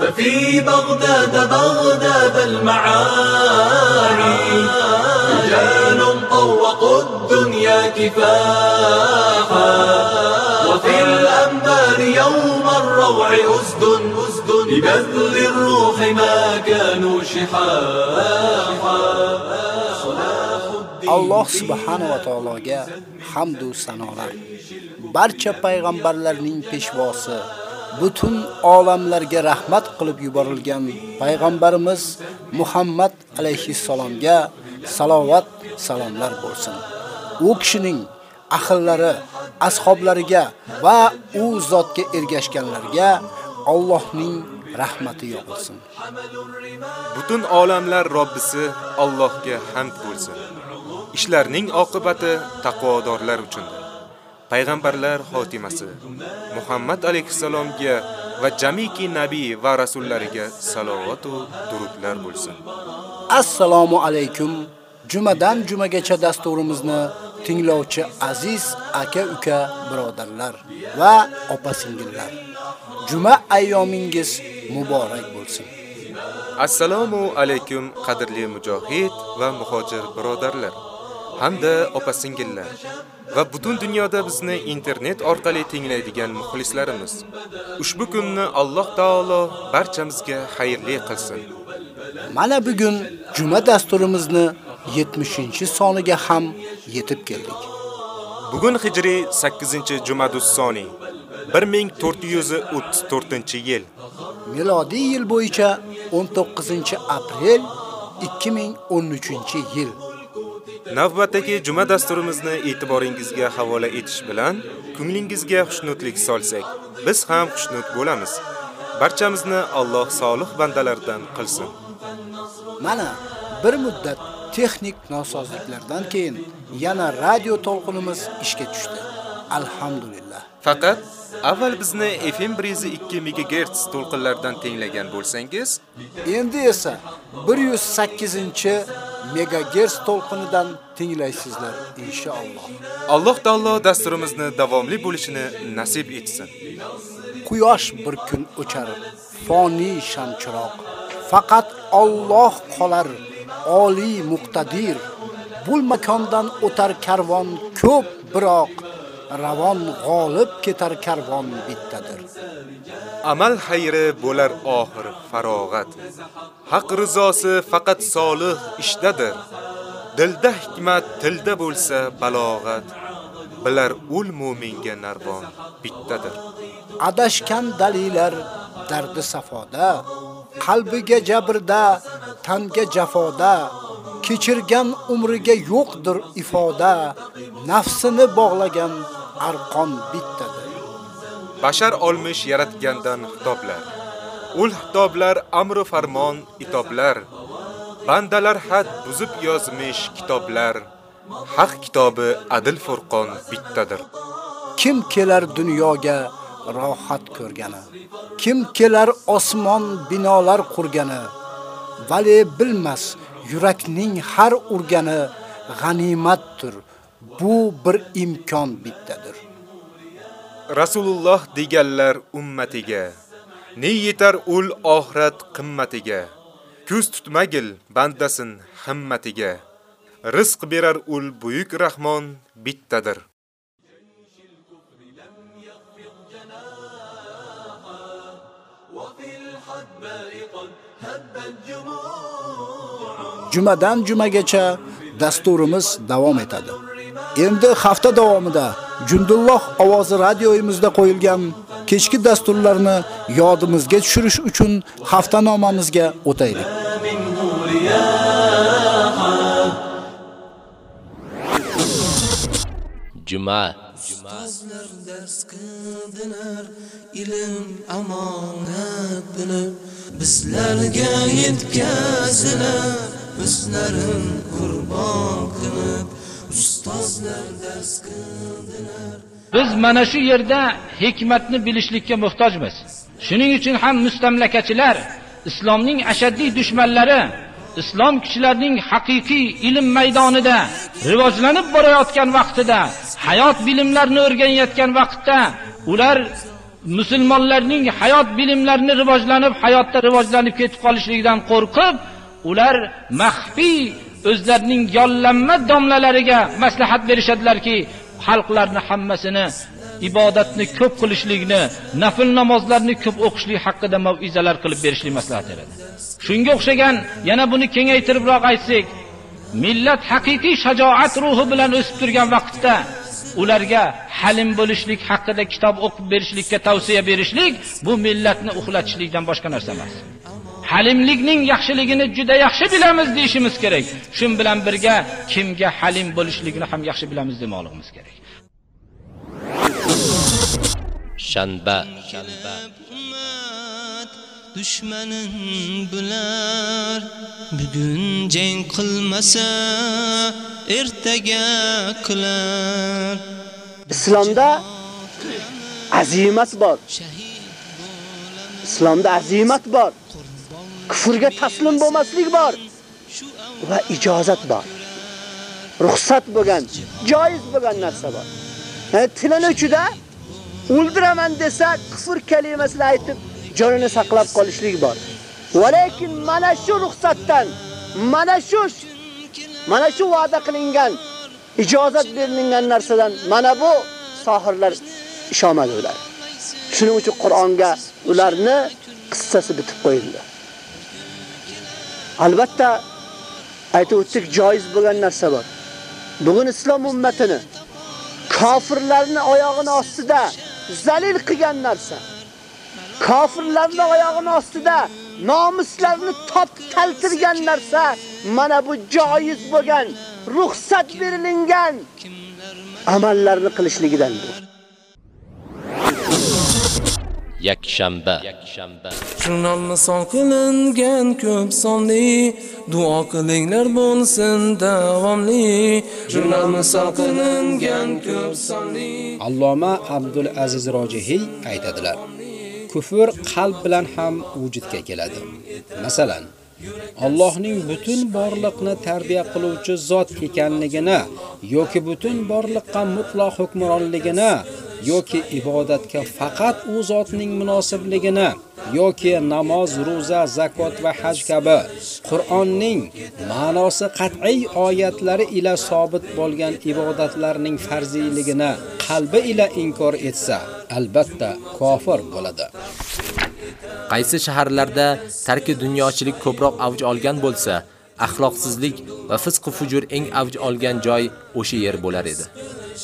ففي بغداد بغداد المعاني رجال طوقوا الدنيا كفاحا وفي الأنبار يوم الروع أسد أسد لبذل الروح ما كانوا شحاحا صلاح الدين Alloh subhanahu va taologa hamd va sanolar. Barcha payg'ambarlarning peshvosi, butun olamlarga rahmat qilib yuborilgan payg'ambarimiz Muhammad alayhissalomga salovat salomlar bo'lsin. U kishining ahllari, ashablariga va u zotga ergashganlarga Allohning rahmati yog'ilsin. Butun olamlar Robbisi Allohga hamd bo'lsin. Ishlarning oqibati taqvodorlar uchundir. Payg'ambarlar xotimasi Muhammad alayhisalomga va jamiki nabiy va rasullariga salovat va durudlar bo'lsin. Assalomu alaykum. Jumadan jumagacha dasturimizni tinglovchi aziz aka-uka, birodarlar va opa-singillar. Juma ayyomingiz muborak bo'lsin. Assalomu alaykum qadrli mujohid va muhojir birodarlar hamda opa-singillar va butun dunyoda bizni internet orqali tinglaydigan muxlislarimiz. Ushbu kunni Alloh taolo barchamizga xayrli qilsin. Mana bugun juma dasturimizni 70-soniga ham yetib keldik. Bugun hijriy 8-jumadus soni 1434-yil. Milodiy yil bo'yicha 19-aprel 2013-yil. Navbatdagi juma dasturimizni e'tiboringizga havola etish bilan ko'nglingizga xushnudlik solsak, biz ham xushnud bo'lamiz. Barchamizni Alloh solih bandalardan qilsin. Mana bir muddat texnik nosozliklardan keyin yana radio to'lqinimiz ishga tushdi. Alhamdulillah. Faqat avval bizni FM 102 MHz to'lqinlardan tinglagan bo'lsangiz, Endi esa 108 megagertz to'lqinidan tinglaysizlar inshaalloh. Alloh taolo dasturimizni davomli bo'lishini nasib etsin. Quyosh bir kun o'char, foniy shamchiroq. Faqat Alloh qolar, oliy muqtadir. Bul makondan o'tar karvon ko'p, biroq ravon g'olib ketar karvon bittadir. Amal xayri bo'lar oxir farog'at. Haq rizosi faqat solih ishdadir. Dilda hikmat, tilda bo'lsa balog'at. Bilar ul mu'minga narvon bittadir. Adashgan dalillar dardi safoda, qalbiga jabrda, tanga jafoda, kechirgan umriga yo'qdir ifoda, nafsini bog'lagan arqon bittadir. Bashar olmish yaratgandan xitoblar. Ul xitoblar amri farmon itoblar. Bandalar had buzib yozmish kitoblar. Haq kitobi adil furqon bittadir. Kim kelar dunyoga rohat ko'rgani? Kim kelar osmon binolar qurgani? Vali bilmas yurakning har urgani g'animatdir. Bu bir imkon bittadir. Rasululloh deganlar ummatiga ne yetar ul oxirat qimmatiga ko'z tutmagil bandasin himmatiga rizq berar ul buyuk rahmon bittadir Jumadan jumagacha dasturimiz davom etadi. Endi hafta davomida Jundulloh ovozi radioyimizda qo'yilgan kechki dasturlarni yodimizga tushirish uchun haftanomamizga o'taylik. Juma. Ustozlar ilm amonat bilib, bizlarga yetkazilar, bizlarin qurbon qilib. Ustozlar dars qildilar Biz mana shu yerda hikmatni bilishlikka muhtojmiz. Shuning uchun ham mustamlakachilar, islomning ashaddiy dushmanlari, islom kuchlarining haqiqiy ilm maydonida rivojlanib borayotgan vaqtida, hayot bilimlarini o'rganayotgan vaqtda ular musulmonlarning hayot bilimlarini rivojlanib, hayotda rivojlanib ketib qolishligidan qo'rqib, ular maxfiy o'zlarining yollanma domlalariga maslahat berishadilarki, xalqlarni hammasini ibodatni ko'p qilishlikni, nafl namozlarni ko'p o'qishlik haqida mav'izalar qilib berishlik maslahat beradi. Shunga o'xshagan yana buni kengaytiribroq aytsak, millat haqiqiy shajoat ruhi bilan o'sib turgan vaqtda ularga halim bo'lishlik haqida kitob o'qib berishlikka tavsiya berishlik bu millatni uxlatishlikdan boshqa narsa emas. Halimlikning yaxshiligini juda yaxshi bilamiz deyishimiz kerak. Shun bilan birga kimga halim bo'lishligini ham yaxshi bilamiz demoqligimiz kerak. shanba. Dushmanin bular. Bugun jang qilmasa ertaga qilar. Islomda azimat bor. Islomda azimat bor kufrga taslim bo'lmaslik bor va ijozat bor ruxsat bo'lgan joiz bo'lgan narsa bor yani tilini uchida o'ldiraman desa kufr kalimasini aytib jonini saqlab qolishlik bor va lekin mana shu ruxsatdan mana shu mana shu va'da qilingan ijozat berilgan narsadan mana bu sohirlar ishomadi ular. Shuning uchun Qur'onga ularni qissasi bitib qo'yildi. Albatta aytib o'tdik joiz bo'lgan narsa bor. Bugun islom ummatini kofirlarning oyog'ini ostida zalil qilgan narsa. Kofirlarning oyog'ini ostida nomuslarini top taltirgan narsa mana bu joiz bo'lgan, ruxsat berilgan amallarni qilishligidan bu. Yakshanba Jurnal misol qilingan ko'p sonli duo qilinglar bo'lsin davomli Jurnal misol qilingan ko'p sonli Alloma Abdul Aziz Rojihiy aytadilar. Kufr qalb bilan ham vujudga keladi. Masalan, Allohning butun borliqni tarbiya qiluvchi zot ekanligini yoki butun borliqqa mutlaq hukmronligini yoki ibodatga faqat u zotning munosibligini yoki namoz, roza, zakot va haj kabi Qur'onning ma'nosi qat'iy oyatlari ila sobit bo'lgan ibodatlarning farziyligini qalbi ila inkor etsa, albatta kofir bo'ladi. Qaysi shaharlarda tarki dunyochilik ko'proq avj olgan bo'lsa, axloqsizlik va fisq fujur eng avj olgan joy o'sha yer bo'lar edi.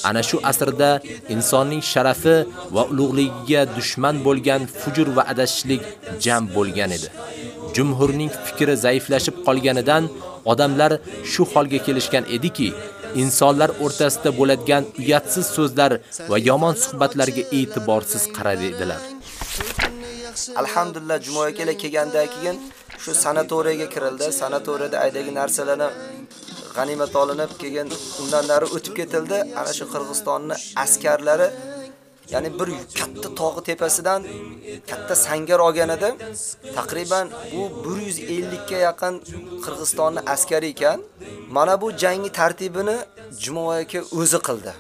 Ana shu asrda insonning sharafi va ulug'ligiga dushman bo'lgan fujur va adashishlik jam bo'lgan edi. Jumhurning fikri zaiflashib qolganidan odamlar shu holga kelishgan ediki, insonlar o'rtasida bo'ladigan uyatsiz so'zlar va yomon suhbatlarga e'tiborsiz qarar edilar. Alhamdulillah jumoya kela kelgandan keyin shu sanatoriyaga kirildi. Sanatoriyada aydagi narsalarni g'animat olinib, keyin undan nari o'tib ketildi. Ana shu Qirg'izistonning askarlari ya'ni bir katta tog'i tepasidan katta sangar olgan edi. Taqriban u 150 ga yaqin Qirg'izistonning askari ekan. Mana bu jangi tartibini Jumoy aka o'zi qildi.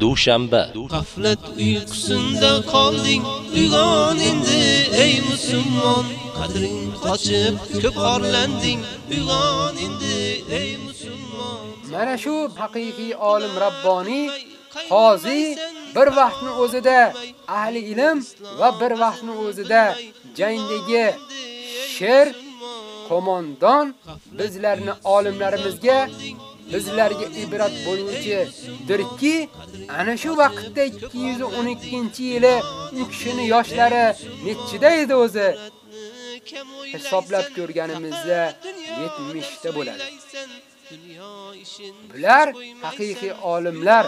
Dushanba. G'aflat uyqusinda qolding uyg'on endi ey musulmon. Qadring qochib ko'p orlanding uyg'on endi ey musulmon. Mana shu haqiqiy olim Rabboniy qozi bir vaqtni o'zida ahli ilm va bir vaqtni o'zida jangdagi sher qo'mondon bizlarni olimlarimizga bizlarga ibrat bo'luvchidirki, ana shu vaqtda 212-yili u kishini yoshlari nechida edi o'zi? Hisoblab ko'rganimizda 70 ta bo'ladi. Bular haqiqiy olimlar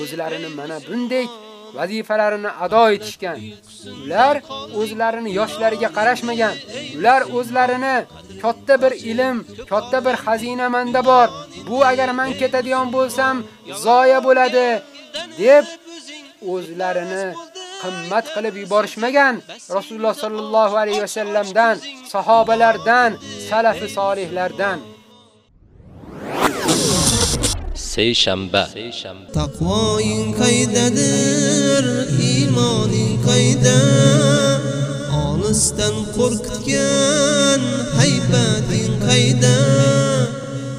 o'zlarini mana bunday vazifalarini ado etishgan. Ular o'zlarini yoshlariga qarashmagan. Ular o'zlarini katta bir ilm, katta bir xazina menda bor. Bu agar men ketadigan bo'lsam, zoya bo'ladi deb o'zlarini qimmat qilib yuborishmagan Rasululloh sallallohu alayhi vasallamdan, sahobalardan, salafi solihlardan. Seyshanba. Taqvoing qaydadir, iymoning qayda? Olisdan qo'rqitgan haybating qayda?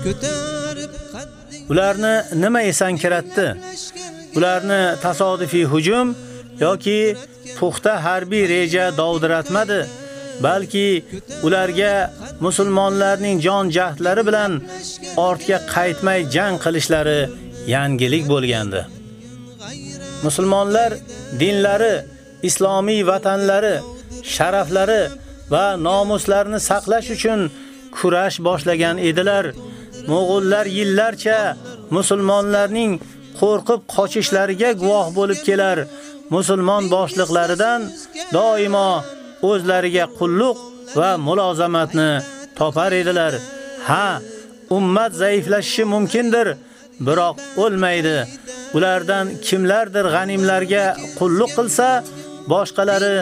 Ko'tarib qadding Ularni nima esan kiratdi? Ularni tasodifiy hujum yoki puxta harbiy reja dovdiratmadi, balki ularga musulmonlarning jon jahdlari bilan ortga qaytmay jang qilishlari yangilik bo'lgandi. Musulmonlar dinlari, islomiy vatanlari, sharaflari va nomuslarini saqlash uchun kurash boshlagan edilar. Mo'g'ullar yillarcha musulmonlarning qo'rqib qochishlariga guvoh bo'lib kelar. Musulmon boshliqlaridan doimo o'zlariga qulluq va mulozamatni topar edilar. Ha, ummat zaiflashishi mumkindir, biroq o'lmaydi. Ulardan kimlardir g'animlarga qulluq qilsa, boshqalari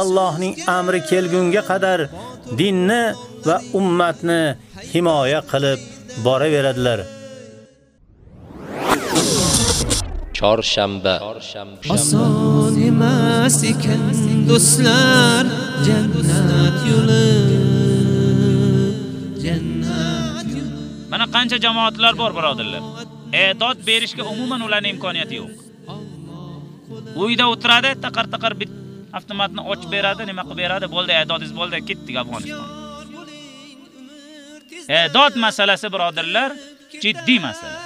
Allohning amri kelgunga qadar dinni va ummatni himoya qilib boraveradilar. Chorshanba. Oson emas ekan do'stlar jannat yo'li jannat yo'li Mana qancha jamoatlar bor, birodarlar. e'tod berishga umuman ularning imkoniyati yo'q. Uyda o'tiradi, taqar-taqar bit avtomatni ochib beradi, nima qilib beradi, bo'ldi, e'dodingiz bo'ldi, ketdik Afg'oniston. E'dod masalasi, birodarlar, jiddiy masala.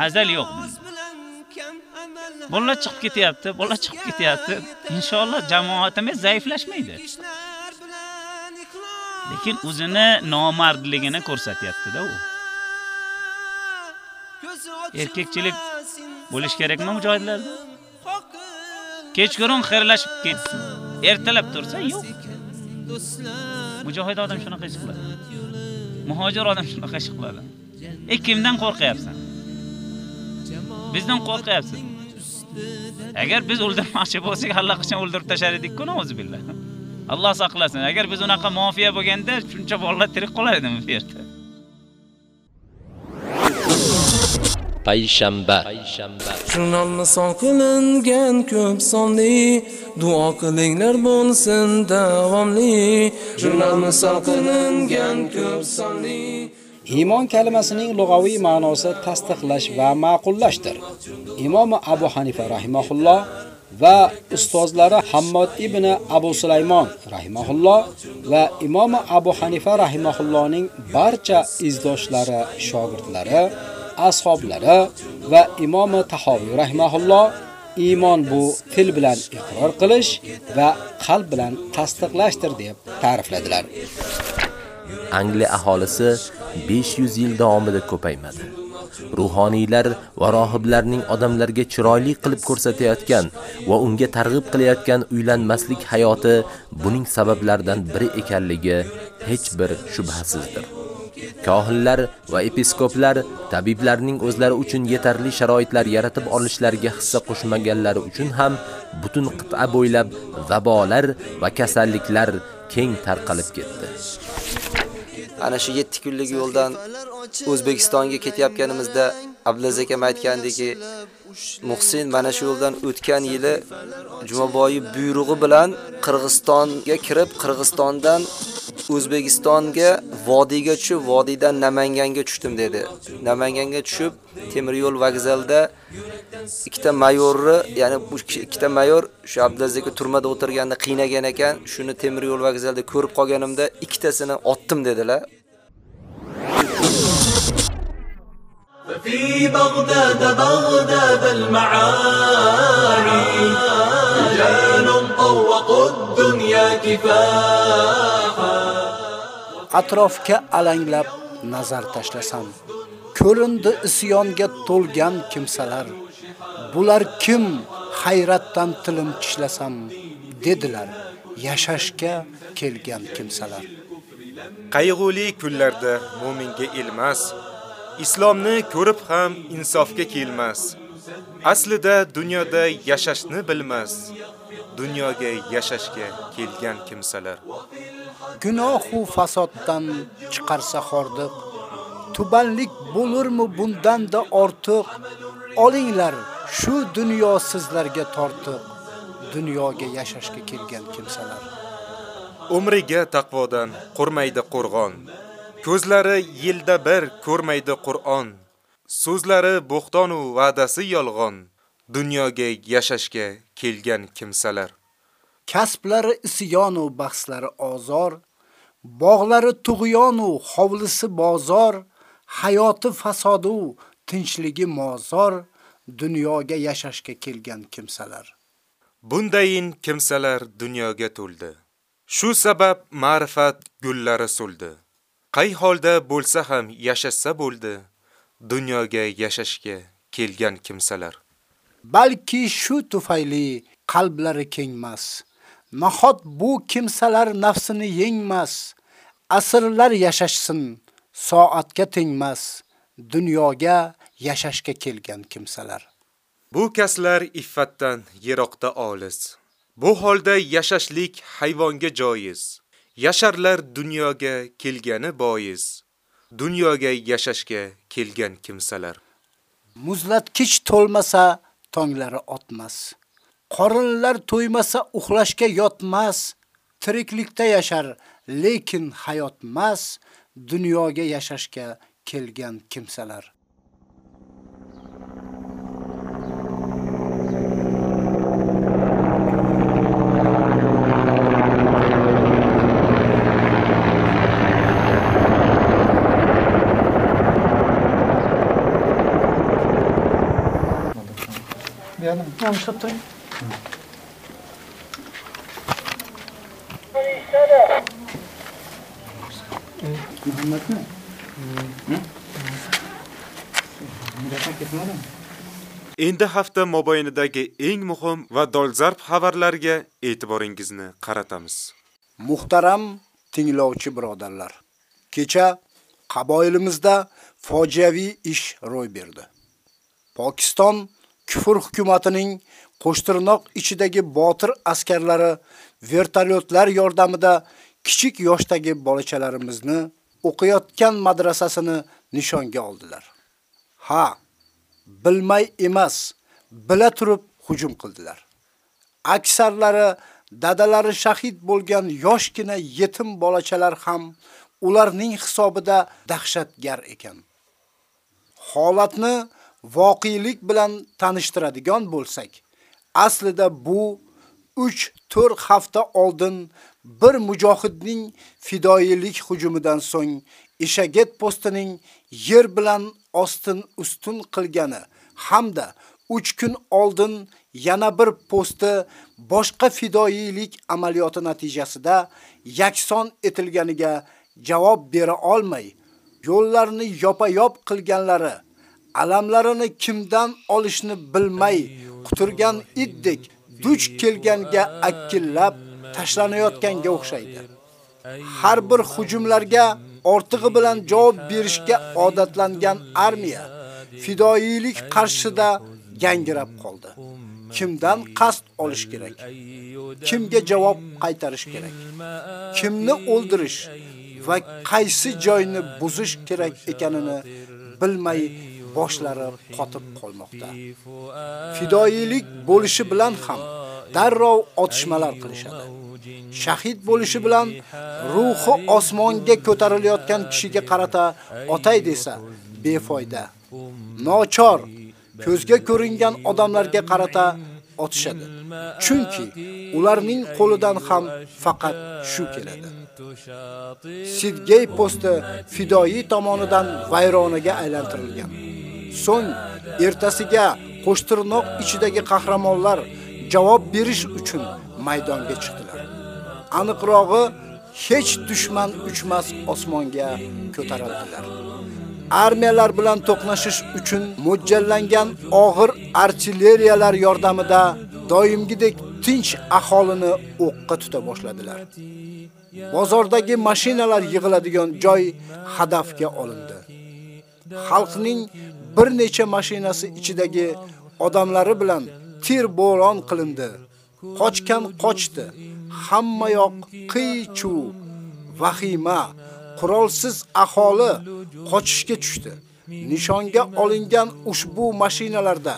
Hazal yo'q bunda. Bolalar chiqib ketyapti, bolalar chiqib ketyapti. Inshaalloh jamoatimiz zaiflashmaydi. Lekin o'zini nomardligini ko'rsatyapti-da u. Erkakchilik bo'lish kerakmi mujohidlarda? Kechqurun xirlashib ketsin. Ertalab tursa yo'q. Mujohid odam shunaqa ish qiladi. Muhojir odam shunaqa ish qiladi. E kimdan qo'rqyapsan? Bizdan qo'rqyapsan. Agar biz o'ldirmoqchi bo'lsak, allaqachon o'ldirib tashlar edik-ku, billah. Alloh saqlasin. Agar biz unaqa mafiya bo'lganda, shuncha bolalar tirik qolar edimi bu yerda? Payshanba. Jurnalni son qilingan ko'p sonli duo qilinglar bo'lsin davomli. Jurnalni son qilingan ko'p sonli Iymon kalimasining lug'aviy ma'nosi tasdiqlash va ma'qullashdir. Imom Abu Hanifa rahimahulloh va ustozlari Hammod ibn Abu Sulaymon rahimahulloh va Imom Abu Hanifa rahimahullohning barcha izdoshlari, shogirdlari, ashablari va Imom Tahoviy rahimahulloh iymon bu til bilan iqror qilish va qalb bilan tasdiqlashdir deb ta'rifladilar. Angliya aholisi 500 yil davomida ko'paymadi. Ruhoniylar va rohiblarning odamlarga chiroyli qilib ko'rsatayotgan va unga targ'ib qilayotgan uylanmaslik hayoti buning sabablaridan biri ekanligi hech bir shubhasizdir. Kohinlar va episkoplar tabiblarning o'zlari uchun yetarli sharoitlar yaratib olishlariga hissa qo'shmaganlari uchun ham butun qit'a bo'ylab vabolar va kasalliklar keng tarqalib ketdi. Ana shu 7 kunlik yo'ldan O'zbekistonga ketayotganimizda Abdulaziz akam aytgandiki, Muhsin mana shu yo'ldan o'tgan yili Jumaboyi buyrug'i bilan Qirg'izistonga kirib, Qirg'izistondan O'zbekistonga vodiyga tushib, vodiydan Namanganga tushdim dedi. Namanganga tushib, temir yo'l vokzalida ikkita mayorni, ya'ni bu ikkita mayor shu Abdulaziz turmada o'tirganda qiynagan ekan, shuni temir yo'l vokzalida ko'rib qolganimda ikkitasini otdim dedilar. في بغداد بغداد المعاني رجال طوقوا الدنيا كفاحا atrofga alanglab nazar tashlasam ko'rindi isyonga to'lgan kimsalar bular kim hayratdan tilim tishlasam dedilar yashashga kelgan kimsalar. Qayg'uli kunlarda mu'minga ilmas, islomni ko'rib ham insofga kelmas. Aslida dunyoda yashashni bilmas, dunyoga yashashga kelgan kimsalar. Gunohu fasoddan chiqarsa xordiq, tubanlik bo'lurmi bundan da ortiq? Olinglar, shu dunyo sizlarga tortiq, dunyoga yashashga kelgan kimsalar. Umriga taqvodan qurmaydi qo'rg'on. Ko'zlari yilda bir ko'rmaydi Qur'on. So'zlari bo'xton va va'dasi yolg'on. Dunyoga yashashga kelgan kimsalar. Kasblari isyon va bahslari ozor, bog'lari tug'yon va hovlisi bozor, hayoti fasod va tinchligi mozor, dunyoga yashashga kelgan kimsalar. Bundayin kimsalar dunyoga to'ldi. Shu sabab ma'rifat gullari so'ldi. Qay holda bo'lsa ham yashashsa bo'ldi. Dunyoga yashashga kelgan kimsalar. Balki shu tufayli qalblari kengmas. Nahot bu kimsalar nafsini yengmas. Asrlar yashashsin, soatga tengmas. Dunyoga yashashga kelgan kimsalar. Bu kaslar iffatdan yiroqda olis. Bu holda yashashlik hayvonga joiz. Yasharlar dunyoga kelgani boiz. Dunyoga yashashga kelgan kimsalar. Muzlatkich to'lmasa tonglari otmas. Qorinlar to'ymasa uxlashga yotmas. Tiriklikda yashar, lekin hayotmas. Dunyoga yashashga kelgan kimsalar. Benim. Tamam şaptay. Muhammed mi? Hı? Muhammed ketmadim. Endi hafta mobaynidagi eng muhim va dolzarb xabarlarga e'tiboringizni qaratamiz. Muhtaram tinglovchi birodarlar. Kecha qaboilimizda fojiaviy ish ro'y berdi. Pokiston kufr hukumatining qo'shtirnoq ichidagi botir askarlari vertolyotlar yordamida kichik yoshdagi bolachalarimizni o'qiyotgan madrasasini nishonga oldilar. Ha, bilmay emas, bila turib hujum qildilar. Aksarlari dadalari shahid bo'lgan yoshgina yetim bolachalar ham ularning hisobida dahshatgar ekan. Holatni voqelik bilan tanishtiradigan bo'lsak, aslida bu 3-4 hafta oldin bir mujohidning fidoyilik hujumidan so'ng Ishaget postining yer bilan ostin ustun qilgani hamda 3 kun oldin yana bir posti boshqa fidoyilik amaliyoti natijasida yakson etilganiga javob bera olmay, yo'llarni yopa-yop qilganlari alamlarini kimdan olishni bilmay quturgan iddek duch kelganga akkillab tashlanayotganga o'xshaydi. Har bir hujumlarga ortig'i bilan javob berishga odatlangan armiya fidoiylik qarshida yangirab qoldi. Kimdan qasd olish kerak? Kimga javob qaytarish kerak? Kimni o'ldirish va qaysi joyni buzish kerak ekanini bilmay boshlari qotib qolmoqda. Fidoilik bo'lishi bilan ham darrov otishmalar qilishadi. Shahid bo'lishi bilan ruhi osmonga ko'tarilayotgan kishiga qarata otay desa befoyda. Nochor ko'zga ko'ringan odamlarga qarata otishadi. Chunki ularning qo'lidan ham faqat shu keladi. Sidgey posti fidoi tomonidan vayronaga aylantirilgan. So'ng ertasiga qo'shtirnoq ichidagi qahramonlar javob berish uchun maydonga chiqdilar. Aniqrog'i hech dushman uchmas osmonga ko'tarildilar. Armiyalar bilan to'qnashish uchun mo'ljallangan og'ir artilleriyalar yordamida doimgidek tinch aholini o'qqa tuta boshladilar. Bozordagi mashinalar yig'iladigan joy hadafga olindi. Xalqning bir necha mashinasi ichidagi odamlari bilan tir bo'ron qilindi. Qochgan qochdi. Hamma yoq qiychu, vahima, qurolsiz aholi qochishga tushdi. Nishonga olingan ushbu mashinalarda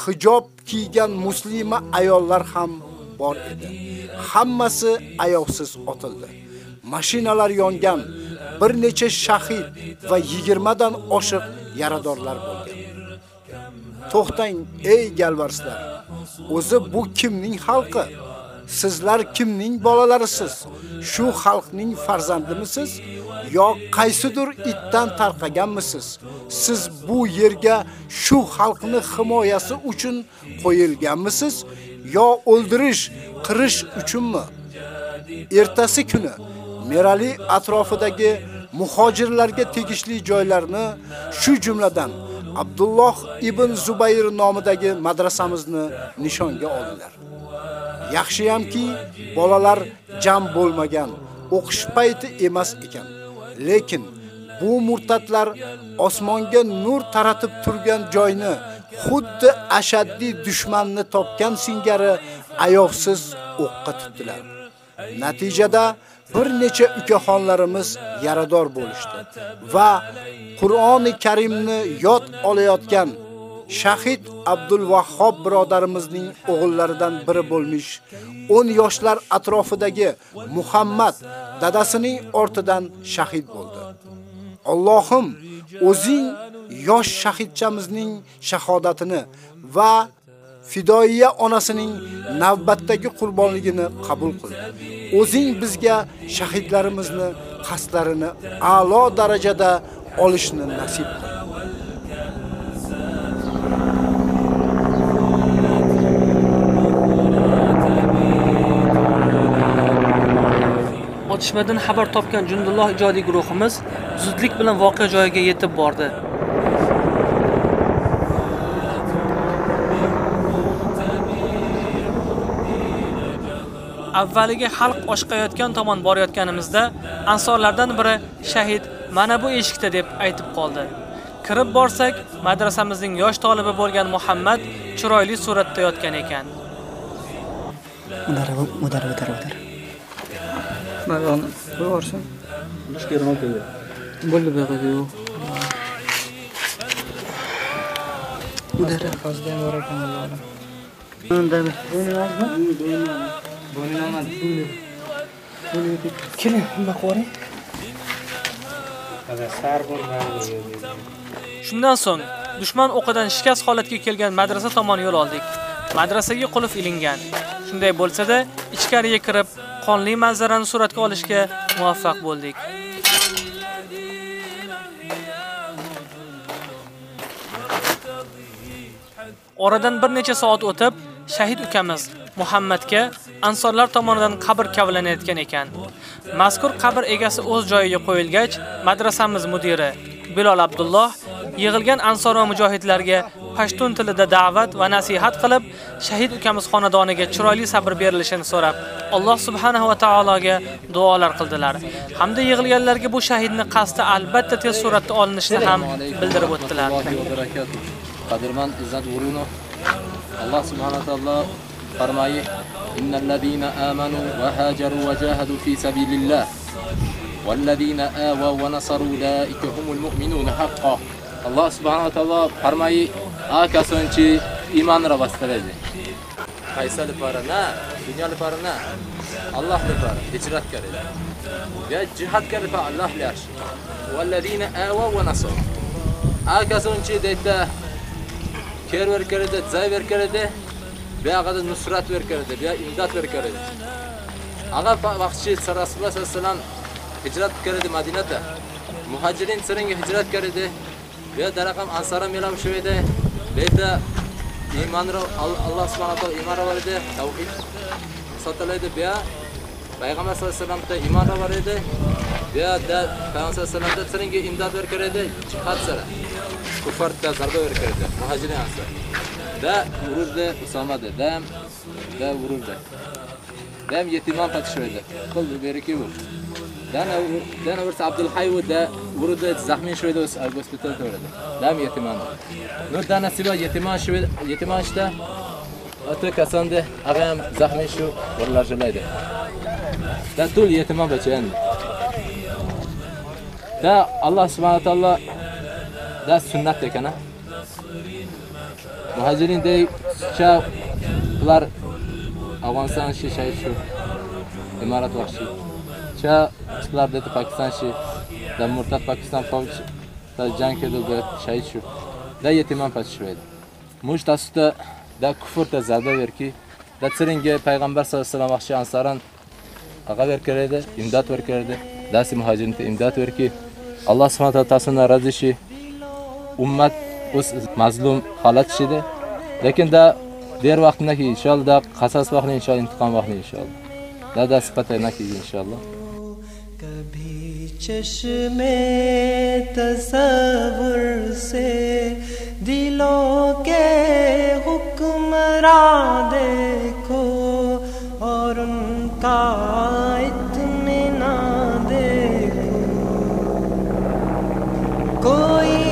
hijob kiygan muslima ayollar ham bor edi. Hammasi ayovsiz otildi. Mashinalar yongan, bir necha shahid va 20 dan oshiq yaradorlar bo'lgan. To'xtang, ey galvarslar. O'zi bu kimning xalqi? Sizlar kimning bolalarisiz? Shu xalqning farzandimisiz yo qaysidir itdan tarqaganmisiz? Siz bu yerga shu xalqni himoyasi uchun qo'yilganmisiz yo o'ldirish, qirish uchunmi? Ertasi kuni Merali atrofidagi muhojirlarga tegishli joylarni, shu jumladan Abdulloh ibn Zubayr nomidagi madrasamizni nishonga oldilar. Yaxshiyamki, bolalar jam bo'lmagan, o'qish payti emas ekan. Lekin bu murtatlar osmonga nur taratib turgan joyni xuddi ashaddiy dushmanni topgan singari ayovsiz o'qqa tutdilar. Natijada bir necha ukaxonlarimiz yarador bo'lishdi va Qur'oni Karimni yod olayotgan Shahid Abdul Vahhob birodarimizning o'g'illaridan biri bo'lmiş 10 yoshlar atrofidagi Muhammad dadasining ortidan shahid bo'ldi. Allohim o'zing yosh shahidchamizning shahodatini va fidoiya onasining navbatdagi qurbonligini qabul qil. O'zing bizga shahidlarimizni qasdlarini a'lo darajada olishni nasib qil. Otishmadan xabar topgan Jundulloh ijodiy guruhimiz zudlik bilan voqea joyiga yetib bordi. Avvaliga xalq oshqayotgan tomon borayotganimizda ansorlardan biri shahid mana bu eshikda deb aytib qoldi. Kirib borsak, madrasamizning yosh tolibi bo'lgan Muhammad chiroyli suratda yotgan ekan. Mudarrib, mudarrib, mudarrib. Mana onu qo'yaversin. Dushkerim oldi. Bo'ldi bu yerda yo'q. Mudarrib qazda ham bor ekan. Bo'yningizmi? Bo'ynim olmadi. Keling, nima qo'ring. Sar. Shundan so'ng dushman o'qidan shikast holatga kelgan madrasa tomon yo'l oldik. Madrasaga qulf ilingan. Shunday bo'lsa-da, ichkariga kirib, qonli manzarani suratga olishga muvaffaq bo'ldik. Oradan bir necha soat o'tib, shahid ukamiz Muhammadga ansorlar tomonidan qabr kavlanayotgan ekan. Mazkur qabr egasi o'z joyiga qo'yilgach, madrasamiz mudiri Bilol Abdulloh yig'ilgan ansor va mujohidlarga pashtun tilida da'vat va nasihat qilib, shahid ukamiz xonadoniga chiroyli sabr berilishini so'rab, Alloh subhanahu va taologa duolar qildilar. Hamda yig'ilganlarga bu shahidni qasdi albatta tez suratda olinishini ham bildirib o'tdilar. Qadirman izzat G'urunov Alloh subhanahu va taolo قرنيه إن الذين آمنوا وهاجروا وجاهدوا في سبيل الله والذين آووا ونصروا أولئك هم المؤمنون حقا. الله سبحانه وتعالى فرمي آكا سنتي إيمان ربا استرزي قيسة لبارنا دنيا لبارنا الله لبار هجرت كاري يا جهاد كاري الله لاش والذين آووا ونصروا. آكا سنتي ديتا كير ور كاري ديت Bu yoqda nusrat ver karadi, bu imdod ver karadi. Agar vaqtchi Rasululloh sollallohu alayhi vasallam hijrat karadi Madinada. Muhajirin siringa hijrat karadi. Bu daraqam ansara melam shu edi. Bu yerda iymonro Alloh subhanahu va taolo iymon berdi, tavhid sotilaydi. Bu Payg'ambar sollallohu alayhi vasallamda iymon bor edi. Bu yerda Payg'ambar sollallohu alayhi vasallamda siringa imdod ber karadi, jihad sara. Kufarda zarba ber karadi. Muhajirin ansar. da vururdu Usama dedem da vururdu. Dem yetimden patışırdı. Kıl bereki vur. Dana dana vursa Abdülhayu da vururdu zahmin şöyle hospital töredi. Dem yetimden. Nur dana siba yetimden şöyle yetimden işte atı kasandı. Ağam zahmin şu vurlar şöyleydi. Da tul yetimden beceğen. Da Allah subhanahu teala da sünnet dekana. Muhajirin dey cha ular Afg'oniston shi shay shu imorat vaqti. Cha ular dedi Pokiston shi da murtad Pokiston fauj da jang kedu be shay shu. Da yetimon patishmaydi. Mush tasda da kufr da zarba verki da tsiringe payg'ambar sallallohu alayhi vasallam vaqti ansaran aqa verkeredi, imdod verkeredi. Dasi muhajirin imdod verki Alloh subhanahu va taolo razishi ummat o'z mazlum holat ichida. Lekin da der vaqtdagi inshaalloh qasos vaqtida inshaalloh intiqom vaqtida inshaalloh. Da da sifatayna ki inshaalloh. Kabhi chashme tasavvur se dilon ke hukmra dekho aur unka itmina dekho koi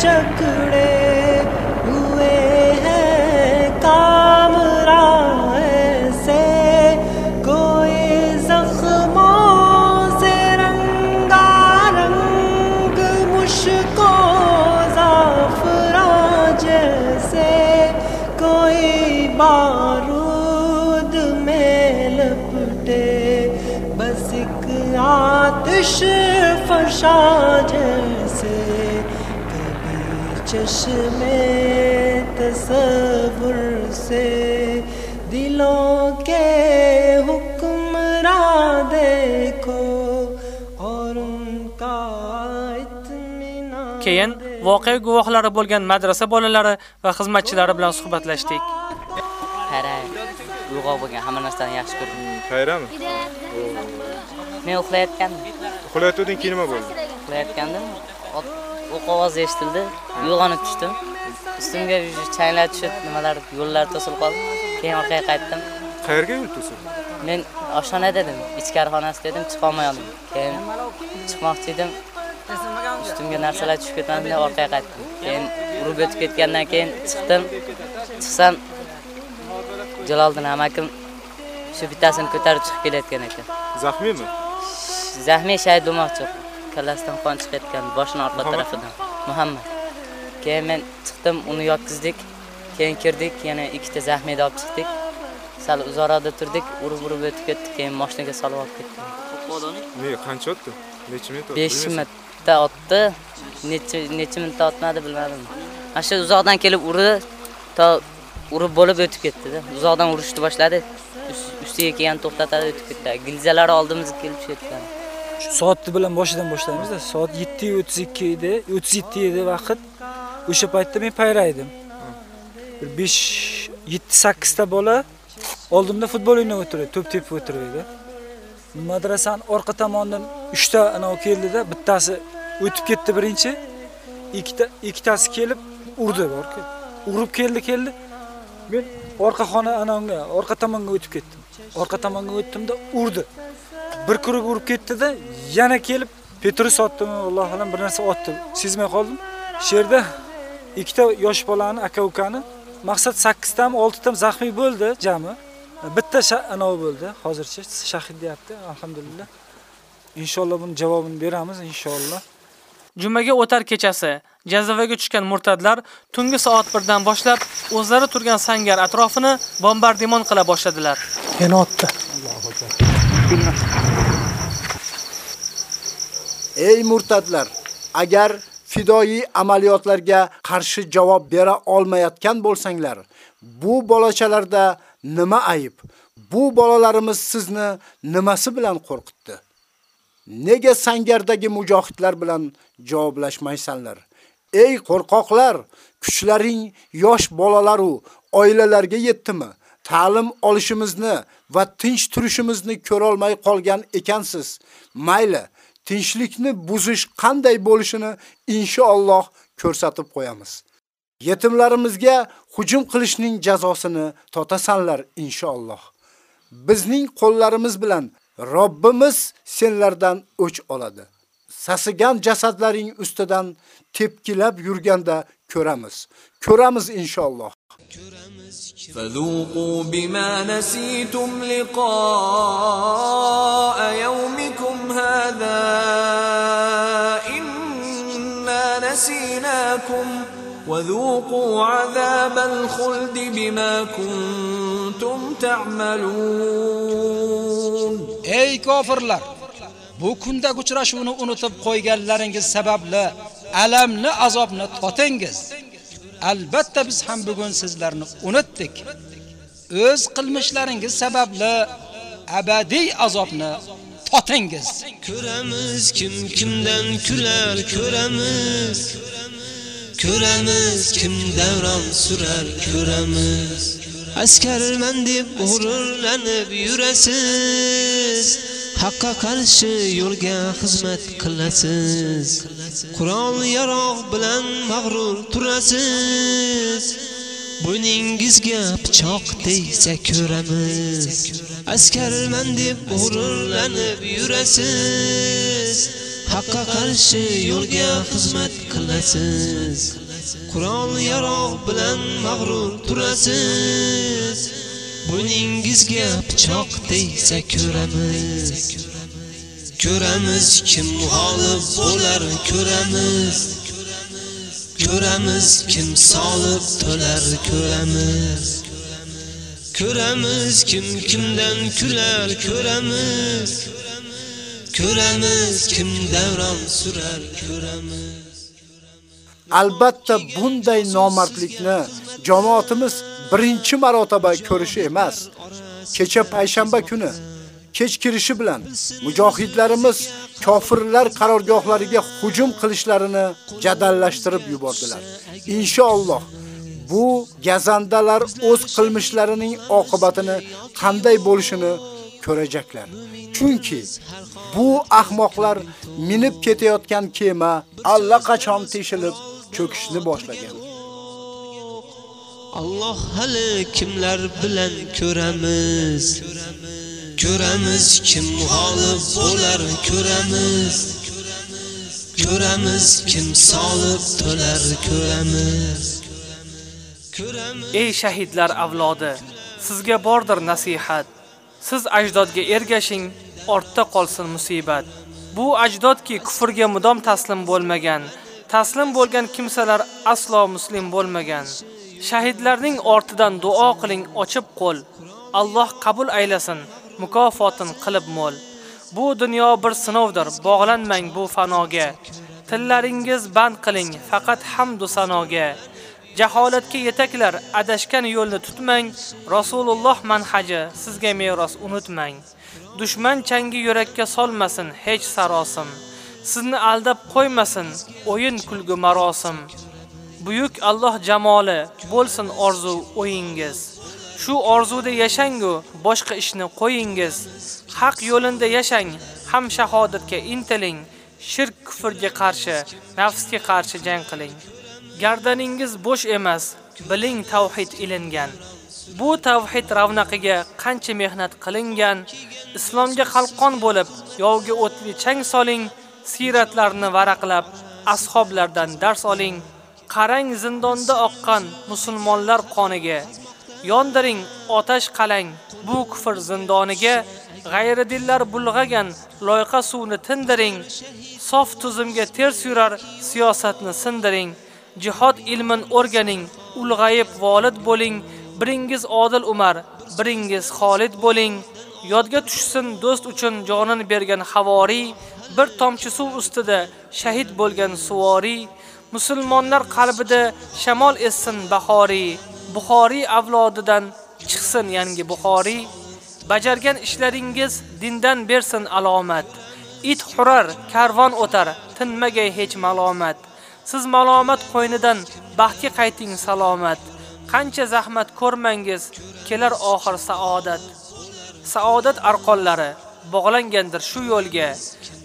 जकड़े हुए हैं कामरा ऐसे कोई जख्मों से रंगा रंग मुश्को जाफरा जैसे कोई बारूद में लपटे, बस एक आतिश फशा जैसे चश्मे तसवुर से दिलों के हुक्मरां देखो और उनका इत्मीनान Keyin voqea guvohlari bo'lgan madrasa bolalari va xizmatchilari bilan suhbatlashdik. Qara, uyg'oq bo'lgan hamma narsani yaxshi ko'rdim. Xayrami? Men uxlayotgandim. Uxlayotganding keyin nima bo'ldi? Uxlayotgandim. O'q ovozi eshitildi. Uyg'onib tushdim. Ustimga changlar tushib, nimalar yo'llar to'silib qoldi. Keyin orqaga qaytdim. Qayerga yo'l to'sin? Men oshxona dedim, ichkari xonasi dedim, chiqa olmadim. Keyin chiqmoqchi edim. Ustimga narsalar tushib ketmadi deb orqaga qaytdim. Keyin urib o'tib ketgandan keyin chiqdim. Chiqsam Jaloliddin amakim shu bittasini ko'tarib chiqib kelayotgan ekan. Zaxmimi? Zahmiy shahid bo'lmoqchi. Kallasidan qon chiqayotgan, boshini orqa tarafidan. Muhammad. Keyin men chiqdim, uni yotqizdik. Keyin kirdik, yana ikkita zahmiyni olib chiqdik. Sal uzoqroqda turdik, urib-urib o'tib ketdik, keyin mashinaga solib olib ketdik. Ne, qancha o'tdi? Necha minut? 5 minutda otdi. Necha necha minutda otmadi bilmadim. Mana shu uzoqdan kelib urdi, to urib bo'lib o'tib ketdi-da. Uzoqdan urishni boshladi. Ust- Ustiga kelgan to'xtatadi o'tib ketdi. Gilzalari oldimizga kelib tushayotgan. Soatni bilan boshidan boshlaymizda soat yetti Soat 7:32 edi, 37 edi vaqt. O'sha paytda men payraydim. Bir 5 7-8 ta bola oldimda futbol o'ynab o'tiradi to'p tepib o'tirib edi. Madrasaning orqa tomonidan 3 ta keldida bittasi o'tib ketdi birinchi, ikkita ikkitasi kelib urdi borku Urib keldi, keldi. Men orqa xona anavga orqa tomonga o'tib ketdim. Orqa tomonga o'tdimda urdi. Bir kurib urib ketdi-da, yana kelib Petrus otdimi, Alloh alam bir narsa otdi. Sezmay qoldim. Shu yerda ikkita yosh bolani, aka-ukani, maqsad 8 tam, 6 tam zaxmiy bo'ldi jami. Bitta anov bo'ldi. Hozircha shahid deyapti, alhamdulillah. Inshaalloh buni javobini beramiz inshaalloh. Jumaga o'tar kechasi jazavaga tushgan murtadlar tungi soat 1 dan boshlab o'zlari turgan sangar atrofini bombardimon qila boshladilar. Yana otdi. Ey murtadlar, agar fidoi amaliyotlarga qarshi javob bera olmayotgan bo'lsanglar, bu bolachalarda nima ayib? Bu bolalarimiz sizni nimasi bilan qo'rqitdi? Nega sangardagi mujohidlar bilan javoblashmaysanlar? Ey qo'rqoqlar, kuchlaring yosh bolalar u oilalarga yetdimi? Ta'lim olishimizni va tinch turishimizni ko'ra olmay qolgan ekansiz. Mayli, tinchlikni buzish qanday bo'lishini inshaalloh ko'rsatib qo'yamiz. Yetimlarimizga hujum qilishning jazosini totasanlar inshaalloh. Bizning qo'llarimiz bilan Robbimiz senlardan o'ch oladi. Sasigan jasadlaring ustidan tepkilab yurganda ko'ramiz. Ko'ramiz inshaalloh. فذوقوا بما نسيتم لقاء يومكم هذا إنا نسيناكم وذوقوا عذاب الخلد بما كنتم تعملون. أي كافر لك بو كنت قترشون أنتب قوي قال لرنجز سبب لألم لأزابنا تطنجز. Albatta biz ham bugun sizlarni unutdik. O'z qilmishlaringiz sababli abadiy azobni totingiz. Ko'ramiz kim kimdan kular ko'ramiz. Ko'ramiz kim davron surar ko'ramiz. Askarman deb g'ururlanib yurasiz. Haqqa qarshi yo'lga xizmat qilasiz. Qur'on yaroq bilan mag'rur turasiz. Bo'yningizga pichoq tegsa ko'ramiz. Askarman deb g'ururlanib yurasiz. Haqqa qarshi yo'lga xizmat qilasiz. Qur'on yaroq bilan mag'rur turasiz. Bo'yningizga pichoq tegsa ko'ramiz. Ko'ramiz kim g'olib bo'lar ko'ramiz. Ko'ramiz kim solib to'lar ko'ramiz. Ko'ramiz kim kimdan kular ko'ramiz. Ko'ramiz kim davron surar ko'ramiz. Albatta bunday nomardlikni jamoatimiz birinchi marotaba ko'rishi emas. Kecha payshanba kuni kech kirishi bilan mujohidlarimiz kofirlar qarorgohlariga hujum qilishlarini jadallashtirib yubordilar. Inshaalloh bu gazandalar o'z qilmishlarining oqibatini qanday bo'lishini ko'rajaklar. Chunki bu ahmoqlar minib ketayotgan kema allaqachon teshilib cho'kishni boshlagan. Alloh hali kimlar bilan ko'ramiz. Ko'ramiz kim g'olib bo'lar ko'ramiz. Ko'ramiz kim solib to'lar ko'ramiz. Ey shahidlar avlodi, sizga bordir nasihat. Siz ajdodga ergashing, ortda qolsin musibat. Bu ajdodki kufrga mudom taslim bo'lmagan, taslim bo'lgan kimsalar aslo muslim bo'lmagan. Shahidlarning ortidan duo qiling ochib qo'l. Alloh qabul aylasin, mukofotin qilib mo'l. Bu dunyo bir sinovdir, bog'lanmang bu fanoga. Tillaringiz band qiling, faqat hamd va sanoga. Jaholatga yetaklar, adashgan yo'lni tutmang. Rasululloh manhaji sizga meros unutmang. Dushman changi yurakka solmasin hech sarosim. Sizni aldab qo'ymasin o'yin kulgu marosim. Buyuk Alloh jamoli bo'lsin orzu o'yingiz. Shu orzuda yashangu boshqa ishni qo'yingiz. Haq yo'linda yashang, ham shahodatga intiling. Shirk kufrga qarshi, nafsga qarshi jang qiling. Gardaningiz bo'sh emas, biling tavhid ilingan. Bu tavhid ravnaqiga qancha mehnat qilingan, islomga qalqon bo'lib, yovga o'tli chang soling, siratlarni varaqlab, ashoblardan dars oling. Qarang zindonda oqqan musulmonlar qoniga. Yondiring otash qalang bu kufr zindoniga. G'ayri dillar bulg'agan loyqa suvni tindiring. Sof tuzumga ters yurar siyosatni sindiring. Jihod ilmin o'rganing, ulg'ayib volid bo'ling. Biringiz Odil Umar, biringiz Xolid bo'ling. Yodga tushsin do'st uchun jonini bergan havoriy, bir tomchi suv ustida shahid bo'lgan suvoriy. Musulmonlar qalbida shamol essin bahoriy. Buxoriy avlodidan chiqsin yangi Buxoriy. Bajargan ishlaringiz dindan bersin alomat. It hurar, karvon o'tar, tinmagay hech malomat. Siz malomat qo'ynidan baxtga qayting salomat. Qancha zahmat ko'rmangiz, kelar oxir saodat. Saodat arqonlari bog'langandir shu yo'lga.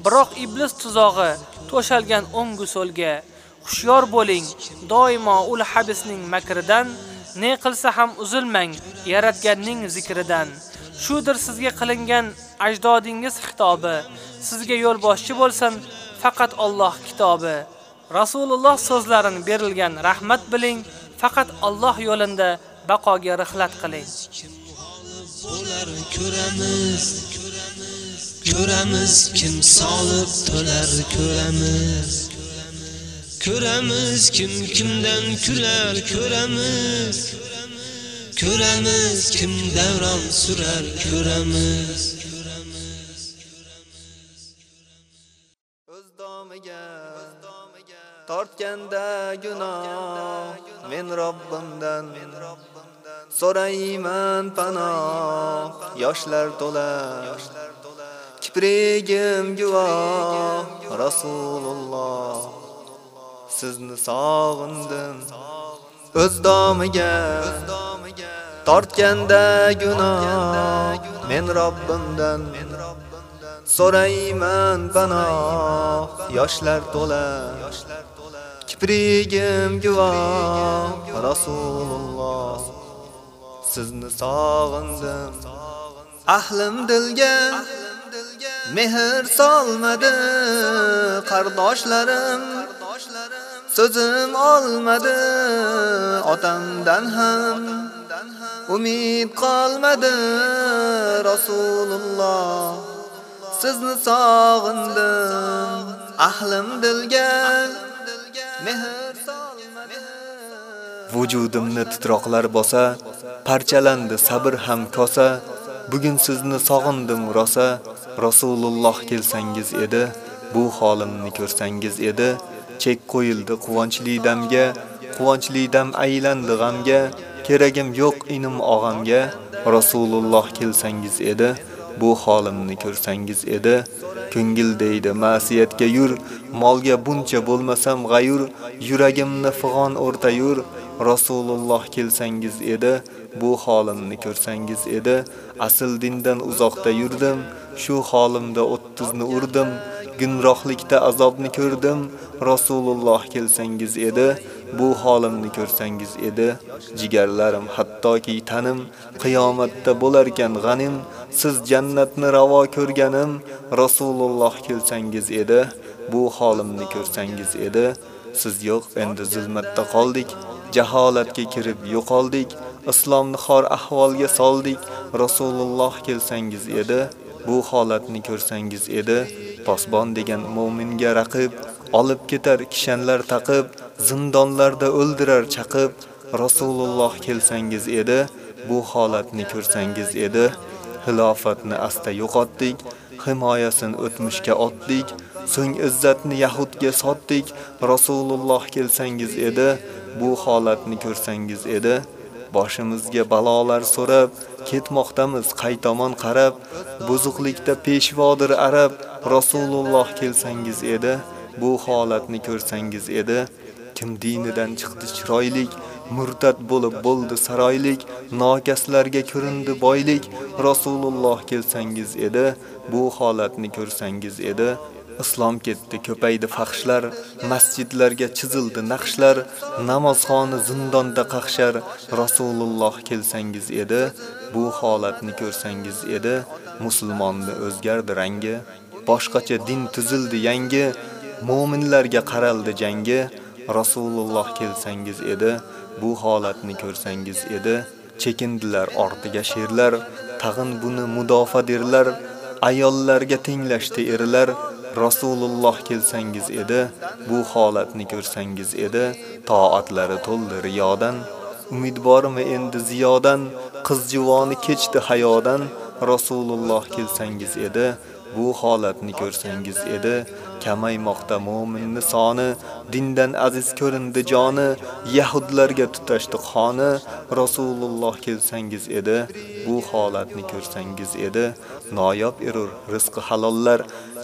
Biroq iblis tuzog'i to'shalgan o'ngu so'lga. Xushyor bo'ling, doimo ul habisning makridan, ne qilsa ham uzilmang yaratganning zikridan. Shudir sizga qilingan ajdodingiz xitobi. Sizga yo'l boshchi bo'lsin faqat Alloh kitobi. Rasululloh so'zlarini berilgan rahmat biling, faqat Alloh yo'linda baqoga rihlat qiling. bo'lar ko'ramiz ko'ramiz kim solib to'lar ko'ramiz ko'ramiz kim kimdan kular ko'ramiz ko'ramiz kim davron surar ko'ramiz tortganda gunoh men Robbimdan so'rayman panoh. Yoshlar to'la kiprigim guvoh Rasululloh sizni sog'indim. O'z domiga tortganda gunoh. Men Robbimdan so'rayman panoh yoshlar to'la kiprigim guvoh. Rasululloh sizni sog'indim. Ahlim dilga mehr solmadi. Qardoshlarim so'zim olmadi otamdan ham. Umid qolmadi Rasululloh. Sizni sog'indim ahlim dilga. Mehr Vujudimni titroqlar bosa, parchalandi sabr ham kosa. Bugun sizni sog'indim rosa, Rasululloh kelsangiz edi, bu holimni ko'rsangiz edi. Chek qo'yildi quvonchli damga, quvonchli dam aylandi g'amga. Keragim yo'q inim og'amga, Rasululloh kelsangiz edi, bu holimni ko'rsangiz edi. Ko'ngil deydi ma'siyatga yur, molga buncha bo'lmasam g'ayur, yuragimni fig'on o'rta yur. Rasululloh kelsangiz edi, bu holimni ko'rsangiz edi, asl dindan uzoqda yurdim, shu holimda 30 ni urdim, gumrohlikda azobni ko'rdim. Rasululloh kelsangiz edi, bu holimni ko'rsangiz edi, jigarlarim hattoki tanim qiyomatda bo'larkan g'anim, siz jannatni ravo ko'rganim, Rasululloh kelsangiz edi, bu holimni ko'rsangiz edi, siz yo'q endi zulmatda qoldik. jaholatga kirib yo'qoldik, islomni xor ahvolga soldik. Rasululloh kelsangiz edi, bu holatni ko'rsangiz edi, posbon degan mu'minga raqib, olib ketar kishanlar taqib, zindonlarda o'ldirar chaqib. Rasululloh kelsangiz edi, bu holatni ko'rsangiz edi, xilofatni asta yo'qotdik, himoyasini o'tmishga otdik, so'ng izzatni yahudga sotdik. Rasululloh kelsangiz edi, bu holatni ko'rsangiz edi, boshimizga balolar so'rab, ketmoqdamiz qaytomon qarab, buzuqlikda peshvodir arab, Rasululloh kelsangiz edi, bu holatni ko'rsangiz edi, kim dinidan chiqdi chiroylik, murtad bo'lib bo'ldi saroylik, nokaslarga ko'rindi boylik, Rasululloh kelsangiz edi, bu holatni ko'rsangiz edi, Islom ketdi, ko'paydi faxshlar, masjidlarga chizildi naqshlar, namozxoni zindonda qaqshar. Rasululloh kelsangiz edi, bu holatni ko'rsangiz edi, musulmonni o'zgardi rangi, boshqacha din tuzildi yangi, mu'minlarga qaraldi jangi. Rasululloh kelsangiz edi, bu holatni ko'rsangiz edi, chekindilar ortiga sherlar, tag'in buni mudofa derlar, ayollarga tenglashdi erlar. Rasululloh kelsangiz edi, bu holatni ko'rsangiz edi, toatlari to'ldi riyodan, umidbormi endi ziyodan, qiz juvoni kechdi hayodan, Rasululloh kelsangiz edi, bu holatni ko'rsangiz edi, kamaymoqda mu'minni soni, dindan aziz ko'rindi joni, yahudlarga tutashdi xoni, Rasululloh kelsangiz edi, bu holatni ko'rsangiz edi, noyob erur rizqi halollar,